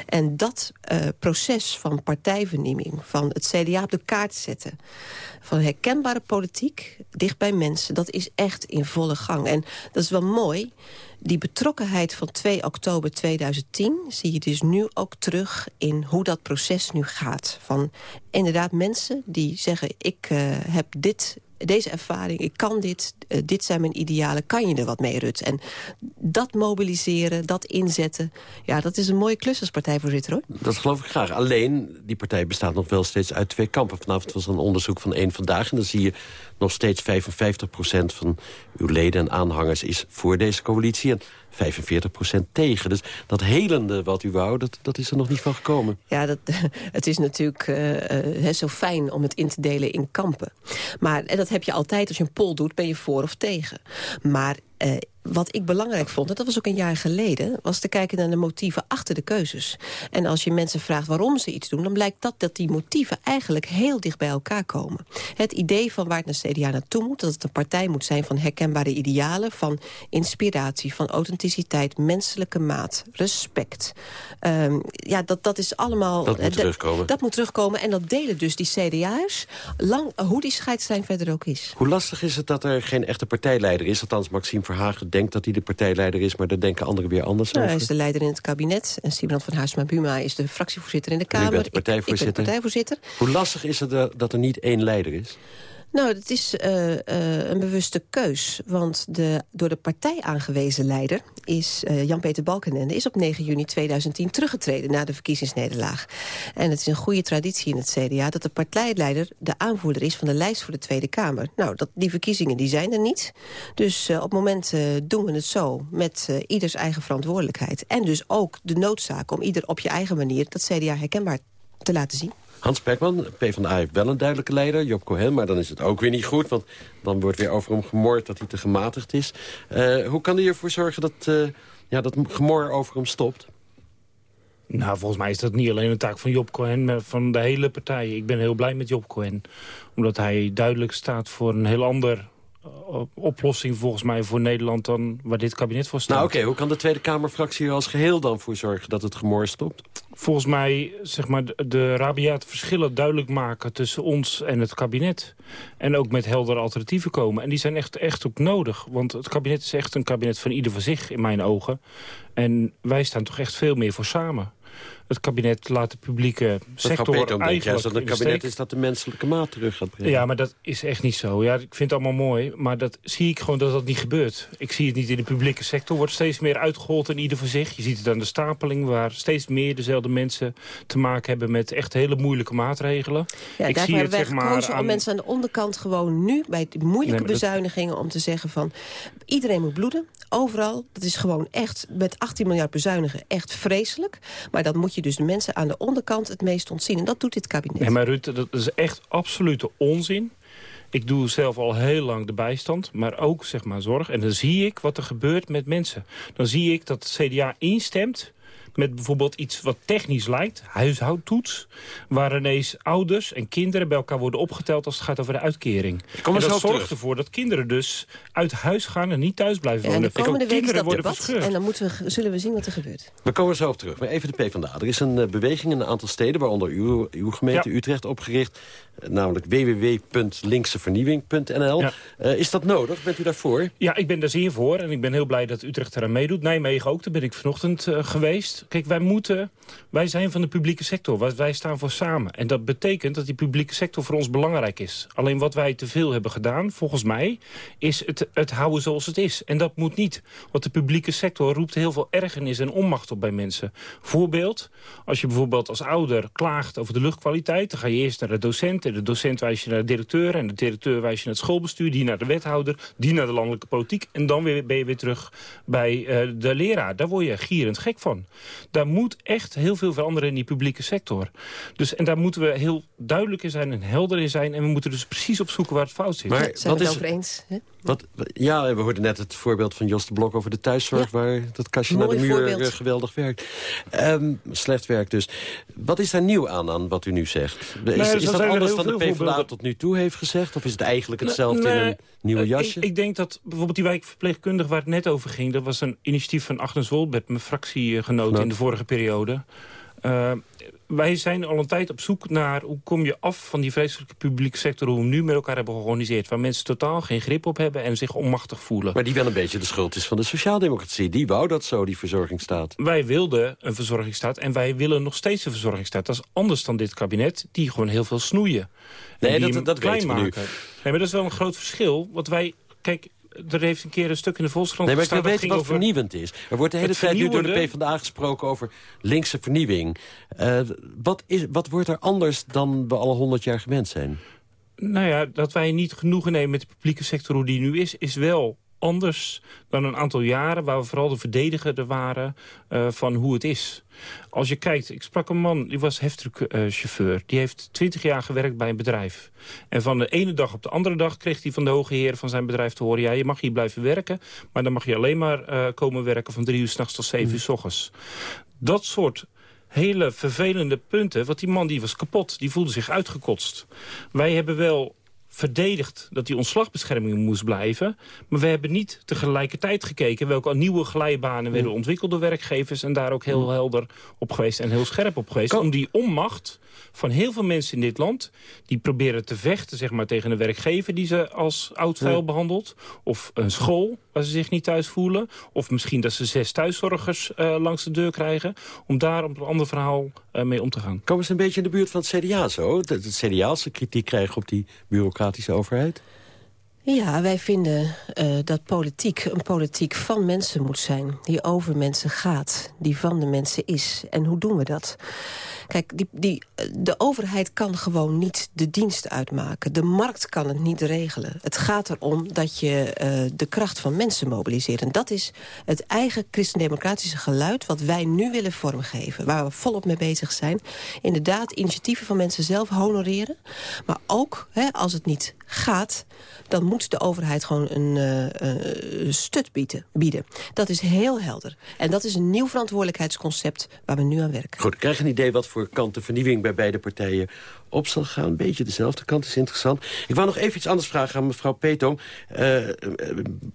En dat eh, proces van partijvernieuwing, van het CDA op de kaart zetten... van herkenbare politiek, dicht bij mensen, dat is echt in volle gang. En dat is wel mooi die betrokkenheid van 2 oktober 2010 zie je dus nu ook terug in hoe dat proces nu gaat. Van inderdaad mensen die zeggen, ik uh, heb dit deze ervaring, ik kan dit, uh, dit zijn mijn idealen, kan je er wat mee, Rut? En dat mobiliseren, dat inzetten, ja, dat is een mooie klus als partijvoorzitter, hoor. Dat geloof ik graag. Alleen, die partij bestaat nog wel steeds uit twee kampen. Vanavond was een onderzoek van één vandaag... en dan zie je nog steeds 55% van uw leden en aanhangers is voor deze coalitie... 45% tegen. Dus dat helende wat u wou, dat, dat is er nog niet van gekomen. Ja, dat, het is natuurlijk uh, uh, zo fijn om het in te delen in kampen. Maar en dat heb je altijd als je een poll doet, ben je voor of tegen. Maar uh, wat ik belangrijk vond, en dat was ook een jaar geleden... was te kijken naar de motieven achter de keuzes. En als je mensen vraagt waarom ze iets doen... dan blijkt dat dat die motieven eigenlijk heel dicht bij elkaar komen. Het idee van waar het naar CDA naartoe moet... dat het een partij moet zijn van herkenbare idealen... van inspiratie, van authenticiteit, menselijke maat, respect. Um, ja, dat, dat is allemaal... Dat moet terugkomen. Dat moet terugkomen en dat delen dus die CDA'ers... Lang, hoe die scheidslijn verder ook is. Hoe lastig is het dat er geen echte partijleider is? Althans, Maxime Verhagen denkt dat hij de partijleider is... maar daar denken anderen weer anders nou, over. Hij is de leider in het kabinet. En Sibrand van Haarsma-Buma is de fractievoorzitter in de Kamer. Ik, ik ben partijvoorzitter. Hoe lastig is het dat er niet één leider is? Nou, het is uh, uh, een bewuste keus. Want de door de partij aangewezen leider is uh, Jan-Peter Balkenende... is op 9 juni 2010 teruggetreden na de verkiezingsnederlaag. En het is een goede traditie in het CDA... dat de partijleider de aanvoerder is van de lijst voor de Tweede Kamer. Nou, dat, die verkiezingen die zijn er niet. Dus op het moment doen we het zo met ieders eigen verantwoordelijkheid. En dus ook de noodzaak om ieder op je eigen manier... dat CDA herkenbaar te laten zien. Hans Pekman, PvdA heeft wel een duidelijke leider, Job Cohen... maar dan is het ook weer niet goed, want dan wordt weer over hem gemoord... dat hij te gematigd is. Uh, hoe kan hij ervoor zorgen dat, uh, ja, dat gemor over hem stopt? Nou, volgens mij is dat niet alleen een taak van Job Cohen... maar van de hele partij. Ik ben heel blij met Job Cohen. Omdat hij duidelijk staat voor een heel ander oplossing volgens mij voor Nederland dan waar dit kabinet voor staat. Nou oké, okay, hoe kan de Tweede Kamerfractie er als geheel dan voor zorgen dat het gemor stopt? Volgens mij zeg maar, de, de rabiate verschillen duidelijk maken tussen ons en het kabinet. En ook met heldere alternatieven komen. En die zijn echt, echt ook nodig. Want het kabinet is echt een kabinet van ieder voor zich in mijn ogen. En wij staan toch echt veel meer voor samen het kabinet laat de publieke sector dat ook eigenlijk juist dat het kabinet is dat de menselijke maat terug gaat brengen. Ja, maar dat is echt niet zo. Ja, ik vind het allemaal mooi, maar dat zie ik gewoon dat dat niet gebeurt. Ik zie het niet in de publieke sector. wordt steeds meer uitgehold in ieder voor zich. Je ziet het aan de stapeling waar steeds meer dezelfde mensen te maken hebben met echt hele moeilijke maatregelen. Ja, ik daarvoor zie het, hebben wij zeg maar, gekozen aan... om mensen aan de onderkant gewoon nu bij de moeilijke Nee, dat- bezuinigingen om te zeggen van iedereen moet bloeden, overal. Dat is gewoon echt met 18 miljard bezuinigen echt vreselijk. Maar dan moet je dus de mensen aan de onderkant het meest ontzien. En dat doet dit kabinet. Nee, maar Rutte, dat is echt absolute onzin. Ik doe zelf al heel lang de bijstand, maar ook zeg maar zorg. En dan zie ik wat er gebeurt met mensen. Dan zie ik dat het CDA instemt met bijvoorbeeld iets wat technisch lijkt, huishoudtoets, waar ineens ouders en kinderen bij elkaar worden opgeteld als het gaat over de uitkering. kom en dat zorgt terug. ervoor dat kinderen dus uit huis gaan en niet thuis blijven Ja, en wonen. de komende week is kinderen dat debat. verscheurd. En dan moeten we, zullen we zien wat er gebeurt. We komen zo op terug. Maar even de PvdA. Er is een eh, beweging in een aantal steden, waaronder uw, uw gemeente Ja. Utrecht, opgericht. Namelijk www.linksevernieuwing.nl. Eh, is dat nodig? Bent u daarvoor? Ja, ik ben daar zeer voor en ik ben heel blij dat Utrecht eraan meedoet. Nijmegen ook, daar ben ik vanochtend eh, geweest. Kijk, wij moeten, wij zijn van de publieke sector, wij, wij staan voor samen. En dat betekent dat die publieke sector voor ons belangrijk is. Alleen wat wij te veel hebben gedaan, volgens mij, is het, het houden zoals het is. En dat moet niet, want de publieke sector roept heel veel ergernis en onmacht op bij mensen. Voorbeeld, als je bijvoorbeeld als ouder klaagt over de luchtkwaliteit... dan ga je eerst naar de docent en de docent wijs je naar de directeur... en de directeur wijs je naar het schoolbestuur, die naar de wethouder... die naar de landelijke politiek en dan weer, ben je weer terug bij eh, de leraar. Daar word je gierend gek van. Daar moet echt heel veel veranderen in die publieke sector. Dus, en daar moeten we heel duidelijk in zijn en helder in zijn... en we moeten dus precies opzoeken waar het fout zit. Maar Zijn wat we is- het over eens? hè? Wat, ja, we hoorden net het voorbeeld van Jos de Blok over de thuiszorg... waar dat kastje naar de muur voorbeeld. eh, geweldig werkt. Ehm, slecht werk dus. Wat is daar nieuw aan, aan wat u nu zegt? Is, Nee, is dat er anders dan de PvdA voorbeelden. tot nu toe heeft gezegd? Of is het eigenlijk hetzelfde in Nee, een nieuwe eh, jasje? Ik, ik denk dat bijvoorbeeld die wijkverpleegkundige waar het net over ging... dat was een initiatief van Agnes Wolbert, mijn fractiegenoot in de vorige periode. Eh, wij zijn al een tijd op zoek naar hoe kom je af van die vreselijke publieke sector... hoe we nu met elkaar hebben georganiseerd. Waar mensen totaal geen grip op hebben en zich onmachtig voelen. Maar die wel een beetje de schuld is van de sociaaldemocratie. Die wou dat zo, die verzorgingsstaat. Wij wilden een verzorgingsstaat en wij willen nog steeds een verzorgingsstaat. Dat is anders dan dit kabinet, die gewoon heel veel snoeien. En Nee, dat- dat klein maken. Nee, maar dat is wel een groot verschil. Want wij, kijk, er heeft een keer een stuk in de Volkskrant Nee, maar ik wil weten wat over- vernieuwend is. Er wordt de hele Het tijd nu door de PvdA gesproken over linkse vernieuwing. Eh, wat, is, wat wordt er anders dan we alle honderd jaar gewend zijn? Nou ja, dat wij niet genoegen nemen met de publieke sector hoe die nu is... is wel anders dan een aantal jaren... waar we vooral de verdediger waren eh, van hoe het is. Als je kijkt, ik sprak een man, die was heftruckchauffeur. die heeft twintig jaar gewerkt bij een bedrijf. En van de ene dag op de andere dag kreeg hij van de hoge heer van zijn bedrijf te horen... ja, je mag hier blijven werken, maar dan mag je alleen maar eh, komen werken... van drie uur s'nachts tot zeven uur s ochtends. Dat soort hele vervelende punten. Want die man die was kapot, die voelde zich uitgekotst. Wij hebben wel verdedigd dat die ontslagbescherming moest blijven. Maar we hebben niet tegelijkertijd gekeken... welke nieuwe glijbanen werden ontwikkeld door werkgevers... en daar ook heel helder op geweest en heel scherp op geweest. Om die onmacht van heel veel mensen in dit land... die proberen te vechten zeg maar, tegen een werkgever... die ze als oud vuil behandelt. Of een school waar ze zich niet thuis voelen. Of misschien dat ze zes thuiszorgers eh, langs de deur krijgen. Om daar op een ander verhaal eh, mee om te gaan. Komen ze een beetje in de buurt van het CDA zo? Dat het CDA als ze kritiek krijgen op die bureaucratische overheid? Ja, wij vinden eh, dat politiek een politiek van mensen moet zijn. Die over mensen gaat, die van de mensen is. En hoe doen we dat? Kijk, die, die, de overheid kan gewoon niet de dienst uitmaken. De markt kan het niet regelen. Het gaat erom dat je eh, de kracht van mensen mobiliseert. En dat is het eigen christendemocratische geluid... wat wij nu willen vormgeven, waar we volop mee bezig zijn. Inderdaad, initiatieven van mensen zelf honoreren. Maar ook, hè, als het niet gaat... dan moet de overheid gewoon een eh, stut bieden, bieden. Dat is heel helder. En dat is een nieuw verantwoordelijkheidsconcept... waar we nu aan werken. Goed, ik krijg een idee wat voor kant de vernieuwing bij beide partijen op zal gaan. Een beetje dezelfde kant is interessant. Ik wou nog even iets anders vragen aan mevrouw Petom. Eh, eh,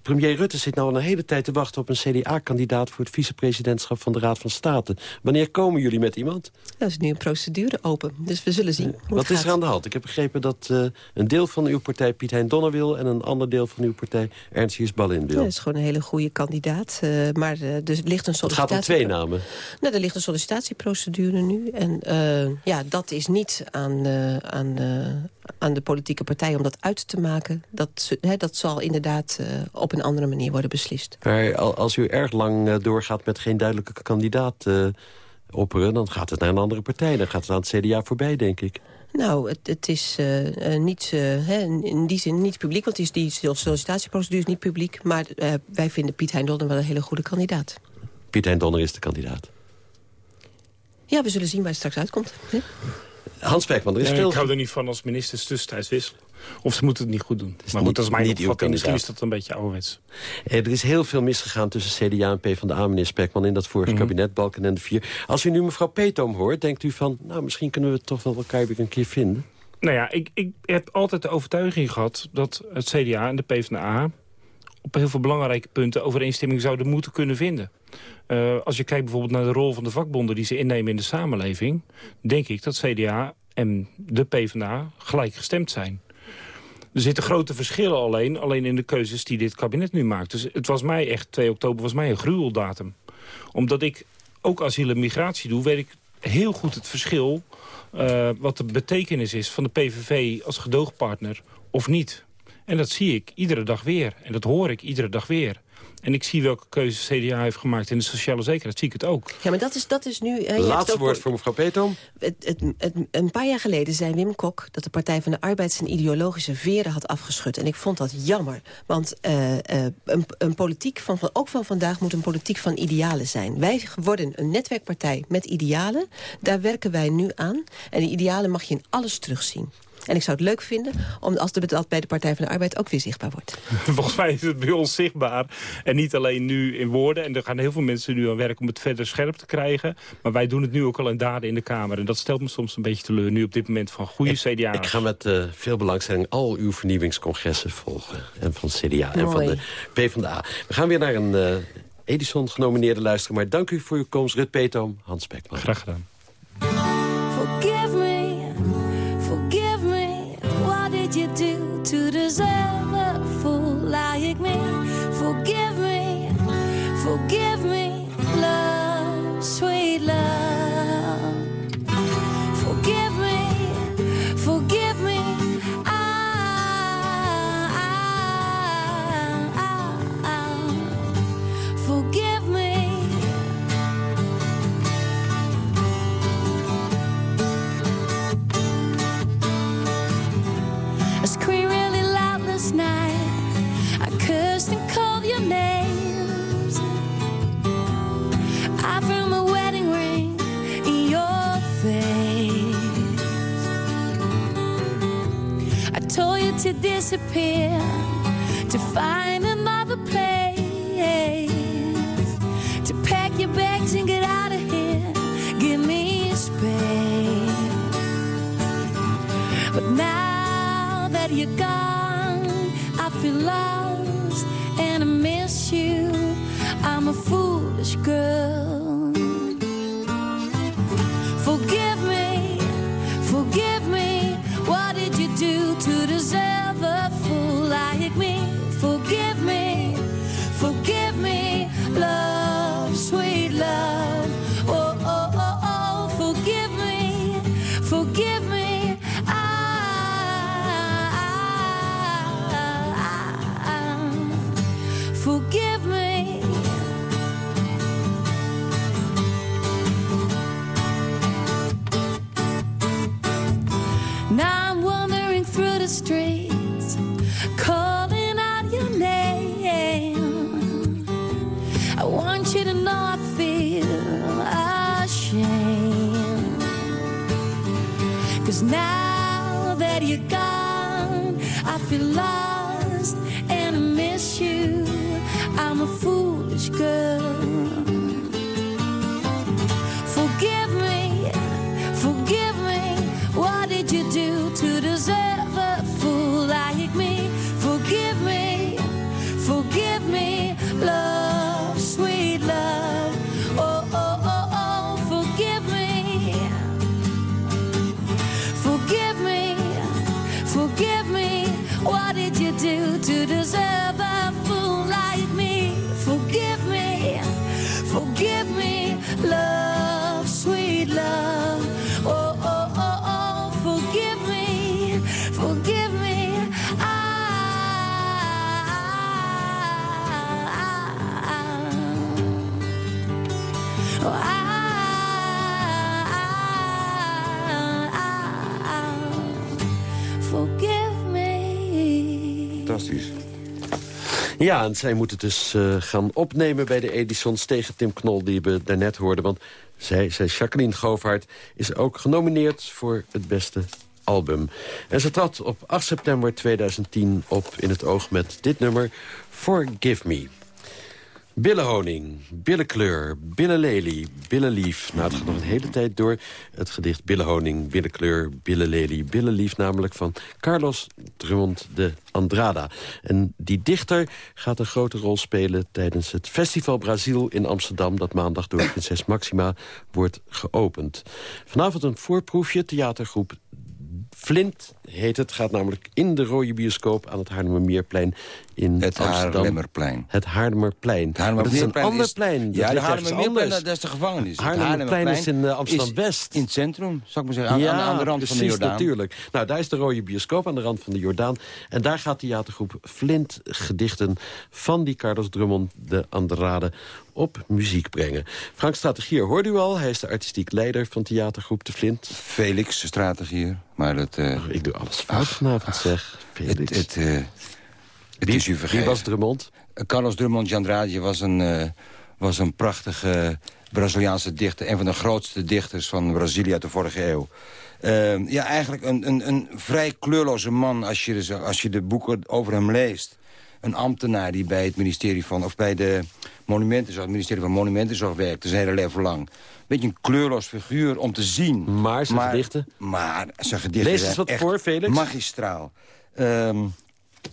premier Rutte zit nou al een hele tijd te wachten op een CDA-kandidaat... voor het vicepresidentschap van de Raad van State. Wanneer komen jullie met iemand? Er is nu een procedure open, dus we zullen zien hoe Wat is er aan de hand? Ik heb begrepen dat een deel van uw partij Piet Hein Donner wil... en een ander deel van uw partij Ernst Hiers Ballin Ja, wil. dat is gewoon een hele goede kandidaat. eh, maar eh, dus er ligt een Het sollicitatie... gaat om twee namen. Nou, er ligt een sollicitatieprocedure nu. En eh, ja, dat is niet aan, aan, aan de politieke partij om dat uit te maken. Dat, dat zal inderdaad op een andere manier worden beslist. Maar al- als u erg lang doorgaat met geen duidelijke kandidaat eh, opperen... dan gaat het naar een andere partij. Dan gaat het aan het CDA voorbij, denk ik. Nou, het, het is eh, eh, niet, eh, hè, in die zin niet publiek, want die, die sollicitatieprocedure is niet publiek. Maar eh, wij vinden Piet Hein Donner wel een hele goede kandidaat. Piet Hein Donner is de kandidaat. Ja, we zullen zien waar het straks uitkomt. hè? Hans Spekman, er is Ja, veel... Ik hou er niet van als ministers tussentijds wisselen. Of ze moeten het niet goed doen. maar niet- goed, dat is mijn opvatting. Misschien is dat een beetje ouderwets. Eh, Er is heel veel misgegaan tussen CDA en PvdA, meneer Spekman... in dat vorige Mhm. kabinet, Balken en de Vier. Als u nu mevrouw Peetoom hoort, denkt u van... nou, misschien kunnen we toch wel elkaar weer een keer vinden? Nou ja, ik, ik heb altijd de overtuiging gehad dat het CDA en de PvdA... op heel veel belangrijke punten overeenstemming zouden moeten kunnen vinden. Eh, als je kijkt bijvoorbeeld naar de rol van de vakbonden die ze innemen in de samenleving... denk ik dat CDA en de PvdA gelijk gestemd zijn. Er zitten grote verschillen alleen, alleen in de keuzes die dit kabinet nu maakt. Dus het was mij echt, 2 oktober was mij een gruweldatum. Omdat ik ook asiel en migratie doe, weet ik heel goed het verschil... eh, wat de betekenis is van de PVV als gedoogpartner of niet. En dat zie ik iedere dag weer. En dat hoor ik iedere dag weer. En ik zie welke keuzes CDA heeft gemaakt in de sociale zekerheid. Zie ik het ook. Ja, maar dat is, dat is nu... hebt Laatste ook- woord voor mevrouw Peetoom. Het, het, het- een paar jaar geleden zei Wim Kok dat de Partij van de Arbeid... zijn ideologische veren had afgeschud. En ik vond dat jammer. Want eh, eh, een, een politiek van, van, ook van vandaag moet een politiek van idealen zijn. Wij worden een netwerkpartij met idealen. Daar werken wij nu aan. En die idealen mag je in alles terugzien. En ik zou het leuk vinden om, als de, dat bij de Partij van de Arbeid ook weer zichtbaar wordt. Volgens mij is het bij ons zichtbaar. En niet alleen nu in woorden. En er gaan heel veel mensen nu aan werken om het verder scherp te krijgen. Maar wij doen het nu ook al in daden in de Kamer. En dat stelt me soms een beetje teleur. Nu op dit moment van goede CDA. Ik ga met eh, veel belangstelling al uw vernieuwingscongressen volgen. En van CDA en van de PvdA. We gaan weer naar een eh, Edison-genomineerde luisteren. Maar dank u voor uw komst, Rut Peetoom, Hans Spekman. Graag gedaan. To disappear, to find another place, to pack your bags and get out of here. Give me space. But now that you're gone, I feel lost and I miss you. I'm a foolish girl. Ja, en zij moeten dus uh, gaan opnemen bij de Edisons tegen Tim Knol... die we daarnet hoorden. Want zij, zij Jacqueline Govaert, is ook genomineerd voor het beste album. En ze trad op 8 september 2010 op in het oog met dit nummer... Forgive Me. Billenhoning, billenkleur, billenlelie, billenlief. Nou, het gaat nog een hele tijd door. Het gedicht Billenhoning, billenkleur, billenlelie, billenlief... namelijk van Carlos Drummond de Andrada. En die dichter gaat een grote rol spelen... tijdens het Festival Brazil in Amsterdam... dat maandag door Prinses Maxima wordt geopend. Vanavond een voorproefje, theatergroep Flint heet het. Gaat namelijk in de rode bioscoop aan het Haarlemmermeerplein in het Amsterdam. Haarlemmerplein. Het Haarlemmerplein. Het Haarlemmerplein dat is een ander plein. Ja, de Haarlemmermeerplein, dat is de gevangenis. Het Haarlemmerplein is in uh, Amsterdam-West. In het centrum, zou ik maar zeggen. Aan, ja, aan, de rand van de Jordaan. natuurlijk. Nou, daar is de rode bioscoop aan de rand van de Jordaan. En daar gaat theatergroep Flint gedichten van die Carlos Drummond de Andrade op muziek brengen. Frank Strategier hoorde u al. Hij is de artistiek leider van theatergroep De Flint. Felix Strategier. Maar dat, uh, Ach, ik doe alles fout vanavond, zeg. Felix. Het, het, uh, het wie, is u vergeten. Wie was Drummond? Uh, Carlos Drummond de Andrade was een, was een prachtige Braziliaanse dichter. Een van de grootste dichters van Brazilië uit de vorige eeuw. ja, eigenlijk een, een, een vrij kleurloze man als je, als je de boeken over hem leest een ambtenaar die bij het ministerie van... of bij de monumentenzorg, het ministerie van Monumentenzorg werkt. zijn hele leven lang. Beetje een kleurloos figuur om te zien. Maar zijn gedichten? Maar zijn gedichten Lees eens wat voor, Felix. magistraal. Um,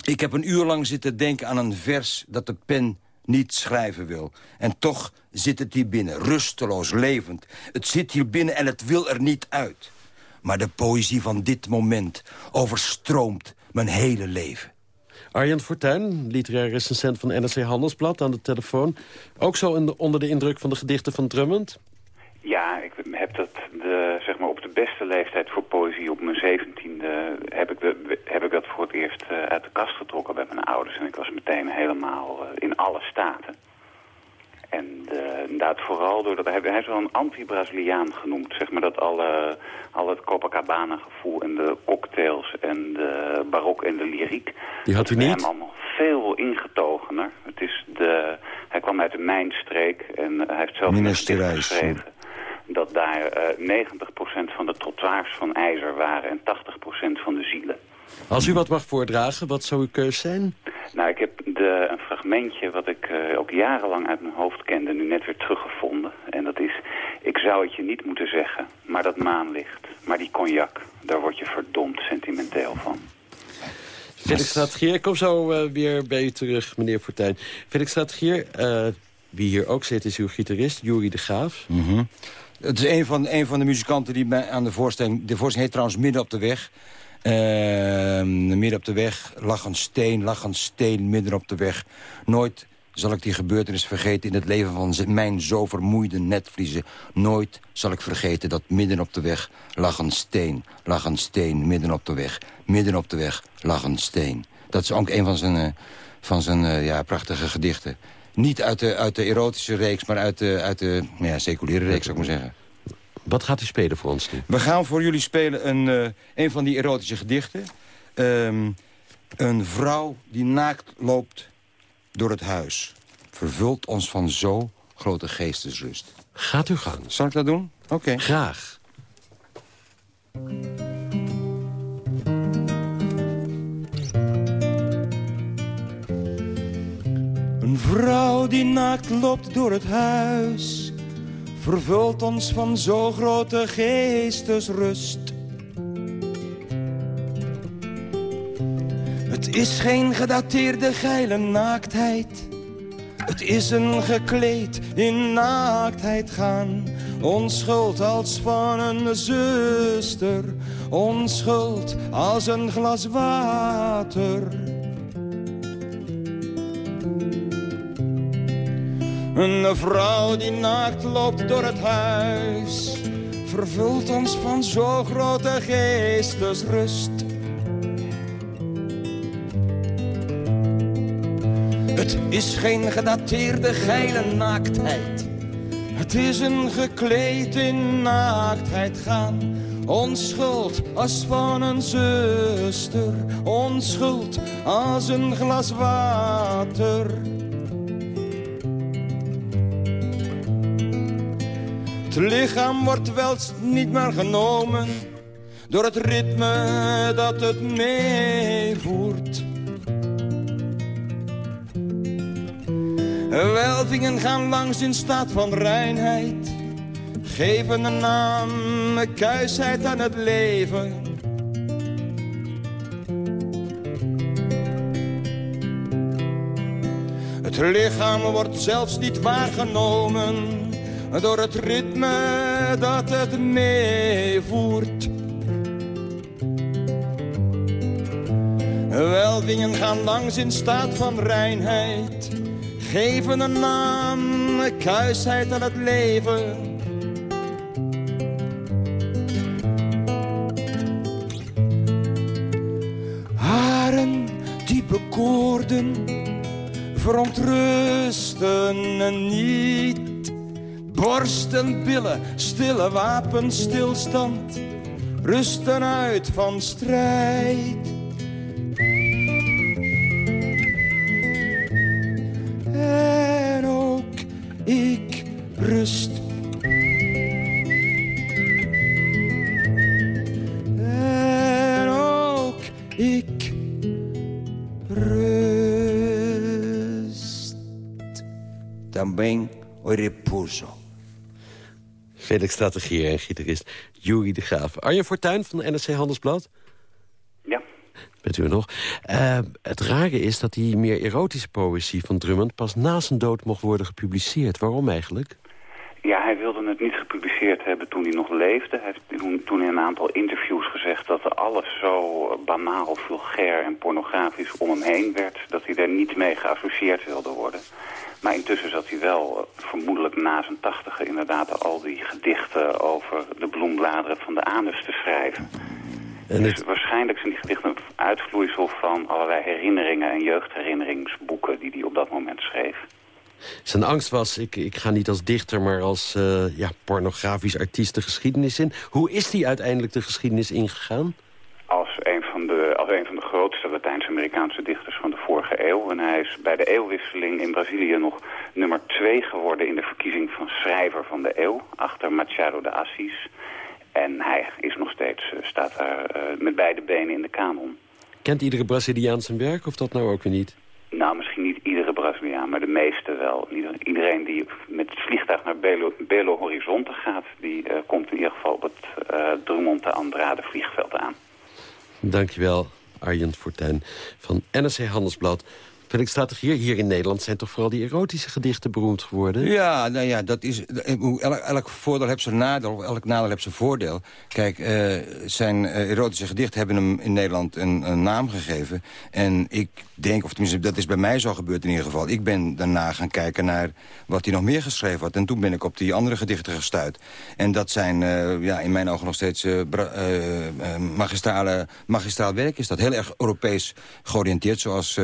ik heb een uur lang zitten denken aan een vers dat de pen niet schrijven wil. En toch zit het hier binnen, rusteloos, levend. Het zit hier binnen en het wil er niet uit. Maar de poëzie van dit moment overstroomt mijn hele leven. Arjen Fortuyn, literair recensent van NRC Handelsblad aan de telefoon. Ook zo onder de indruk van de gedichten van Drummond? Ja, ik heb dat de, zeg maar op de beste leeftijd voor poëzie, op mijn zeventiende, heb, ik heb ik dat voor het eerst uh, uit de kast getrokken bij mijn ouders. En ik was meteen helemaal uh, in alle staten. En uh, inderdaad vooral doordat hij, hij is wel een anti-Braziliaan genoemd. Zeg maar dat alle, al het Copacabana gevoel en de cocktails en de barok en de lyriek. Die had u niet? hem allemaal veel ingetogener. Het is de, hij kwam uit de mijnstreek en hij heeft zelf een geschreven. Dat daar uh, 90% van de trottoirs van ijzer waren en 80% van de zielen. Als u wat mag voordragen, wat zou uw keus zijn? Nou, ik heb de, een fragmentje wat ik uh, ook jarenlang uit mijn hoofd kende... nu net weer teruggevonden. En dat is... Ik zou het je niet moeten zeggen, maar dat maanlicht. Maar die cognac, daar word je verdomd sentimenteel van. Felix Strategier, ik kom zo uh, weer bij u terug, meneer Fortuyn. Felix Strategier, uh, wie hier ook zit, is uw gitarist, Jurie de Graaf. Mm -hmm. Het is een van, een van de muzikanten die bij, aan de voorstelling... De voorstelling heet trouwens Midden op de Weg... Uh, midden op de weg lag een steen, lag een steen midden op de weg. Nooit zal ik die gebeurtenis vergeten in het leven van mijn zo vermoeide netvliezen. Nooit zal ik vergeten dat midden op de weg lag een steen. Lag een steen midden op de weg. Midden op de weg lag een steen. Dat is ook een van zijn, uh, van zijn uh, ja, prachtige gedichten. Niet uit de, uit de erotische reeks, maar uit de, uit de ja, seculiere reeks, zou ik maar zeggen. Wat gaat u spelen voor ons nu? We gaan voor jullie spelen een, uh, een van die erotische gedichten. Um, een vrouw die naakt loopt door het huis. Vervult ons van zo grote geestesrust. Gaat u gang. Zal ik dat doen? Oké. Okay. Graag. Een vrouw die naakt loopt door het huis vervult ons van zo grote geestesrust. Het is geen gedateerde geile naaktheid. Het is een gekleed in naaktheid gaan. Onschuld als van een zuster. Onschuld als een glas water. Een vrouw die naakt loopt door het huis Vervult ons van zo grote geestesrust Het is geen gedateerde geile naaktheid Het is een gekleed in naaktheid gaan. Onschuld als van een zuster. Onschuld als een glas water. Lichaam wordt wel niet meer genomen door het ritme dat het meevoert. Welvingen gaan langs in staat van reinheid, geven een naam, kuisheid aan het leven. Het lichaam wordt zelfs niet waargenomen door het ritme dat het meevoert. Welvingen gaan langs in staat van reinheid. Geven een naam, kuisheid aan het leven. Haren die bekoorden, verontrusten niet. Borsten, billen, stille wapenstilstand, rusten uit van strijd. En ook ik rust. En ook ik rust. Também o repouso. Felix Strategier en gitarist Jury de Graaf. Arjen Fortuyn van de NRC Handelsblad. Ja. Bent u er nog? Eh, het rare is dat die meer erotische poëzie van Drummond... pas na zijn dood mocht worden gepubliceerd. Waarom eigenlijk? Ja, hij wilde het niet gepubliceerd hebben toen hij nog leefde. Hij heeft toen, toen in een aantal interviews gezegd dat alles zo banaal, vulgair en pornografisch om hem heen werd... dat hij daar niet mee geassocieerd wilde worden. Maar intussen zat hij wel, eh, vermoedelijk na zijn tachtige, inderdaad al die gedichten over de bloembladeren van de anus te schrijven. En Dus waarschijnlijk zijn die gedichten een uitvloeisel van allerlei herinneringen en jeugdherinneringsboeken die hij op dat moment schreef. Zijn angst was, ik, ik ga niet als dichter, maar als eh, ja, pornografisch artiest de geschiedenis in. Hoe is die uiteindelijk de geschiedenis ingegaan? Als een van de, als een van de Latijns-Amerikaanse dichters van de vorige eeuw. En hij is bij de eeuwwisseling in Brazilië nog nummer twee geworden in de verkiezing van schrijver van de eeuw. Achter Machado de Assis. En hij is nog steeds, eh, staat daar eh, met beide benen in de kanon. Kent iedere Braziliaan zijn werk of dat nou ook weer niet? Nou, misschien niet iedere Braziliaan, maar de meeste wel. Ieder- Iedereen die met het vliegtuig naar Belo, Belo Horizonte gaat... die eh, komt in ieder geval op het eh Drummond de Andrade vliegveld aan. Dankjewel, Arjen Fortuyn van NRC Handelsblad. Felix Strategier, hier in Nederland zijn toch vooral die erotische gedichten beroemd geworden? Ja, nou ja, dat is, elk, elk voordeel heeft zijn nadeel, of elk nadeel heeft zijn voordeel. Kijk, eh, zijn eh, erotische gedichten hebben hem in Nederland een, een naam gegeven. En ik denk, of tenminste, dat is bij mij zo gebeurd in ieder geval. Ik ben daarna gaan kijken naar wat hij nog meer geschreven had. En toen ben ik op die andere gedichten gestuurd. En dat zijn, eh, ja, in mijn ogen nog steeds eh, magistrale, magistraal werk. Is dat heel erg Europees georiënteerd, zoals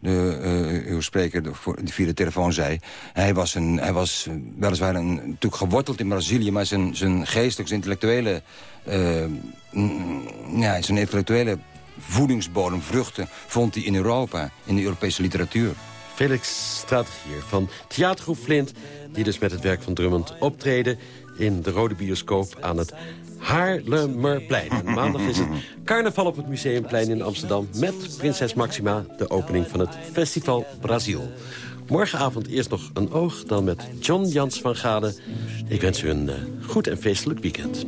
de, uw spreker de, via de telefoon zei. Hij was, een, hij was weliswaar een, natuurlijk geworteld in Brazilië... maar zijn, zijn geestelijk, zijn intellectuele... ja, zijn intellectuele voedingsbodem, vruchten... vond hij in Europa, in de Europese literatuur. Felix Strategier van Theatergroep Flint... die dus met het werk van Drummond optreden... in de Rode Bioscoop aan het Haarlemmerplein. Maandag is het carnaval op het Museumplein in Amsterdam... met Prinses Maxima, de opening van het Festival Brazil. Morgenavond eerst nog een oog, dan met John Jans van Gade. Ik wens u een eh, goed en feestelijk weekend.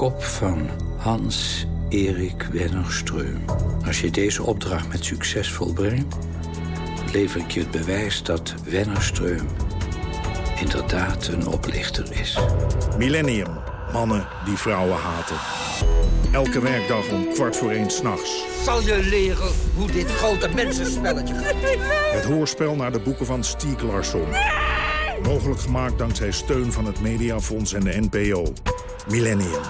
Kop van Hans-Erik Wennerstreum. Als je deze opdracht met succes volbrengt... lever ik je het bewijs dat Wennerstreum inderdaad een oplichter is. Millennium. Mannen die vrouwen haten. Elke werkdag om kwart voor één s'nachts. Zal je leren hoe dit grote mensenspelletje gaat? Het hoorspel naar de boeken van Stieg Larsson. Mogelijk gemaakt dankzij steun van het Mediafonds en de NPO. Millennium.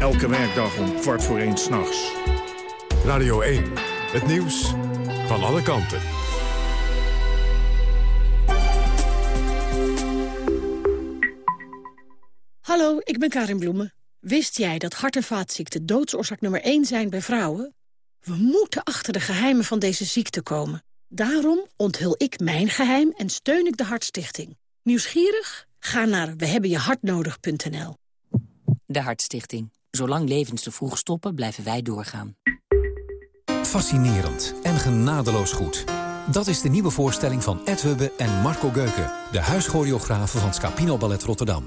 Elke werkdag om kwart voor één s'nachts. Radio 1. Het nieuws van alle kanten. Hallo, ik ben Karin Bloemen. Wist jij dat hart- en vaatziekten doodsoorzaak nummer 1 zijn bij vrouwen? We moeten achter de geheimen van deze ziekte komen. Daarom onthul ik mijn geheim en steun ik de Hartstichting. Nieuwsgierig? Ga naar wehebbenjehartnodig.nl. De Hartstichting. Zolang levens te vroeg stoppen, blijven wij doorgaan. Fascinerend en genadeloos goed. Dat is de nieuwe voorstelling van Ed Hubbe en Marco Geuken... de huischoreografen van Scapino Ballet Rotterdam.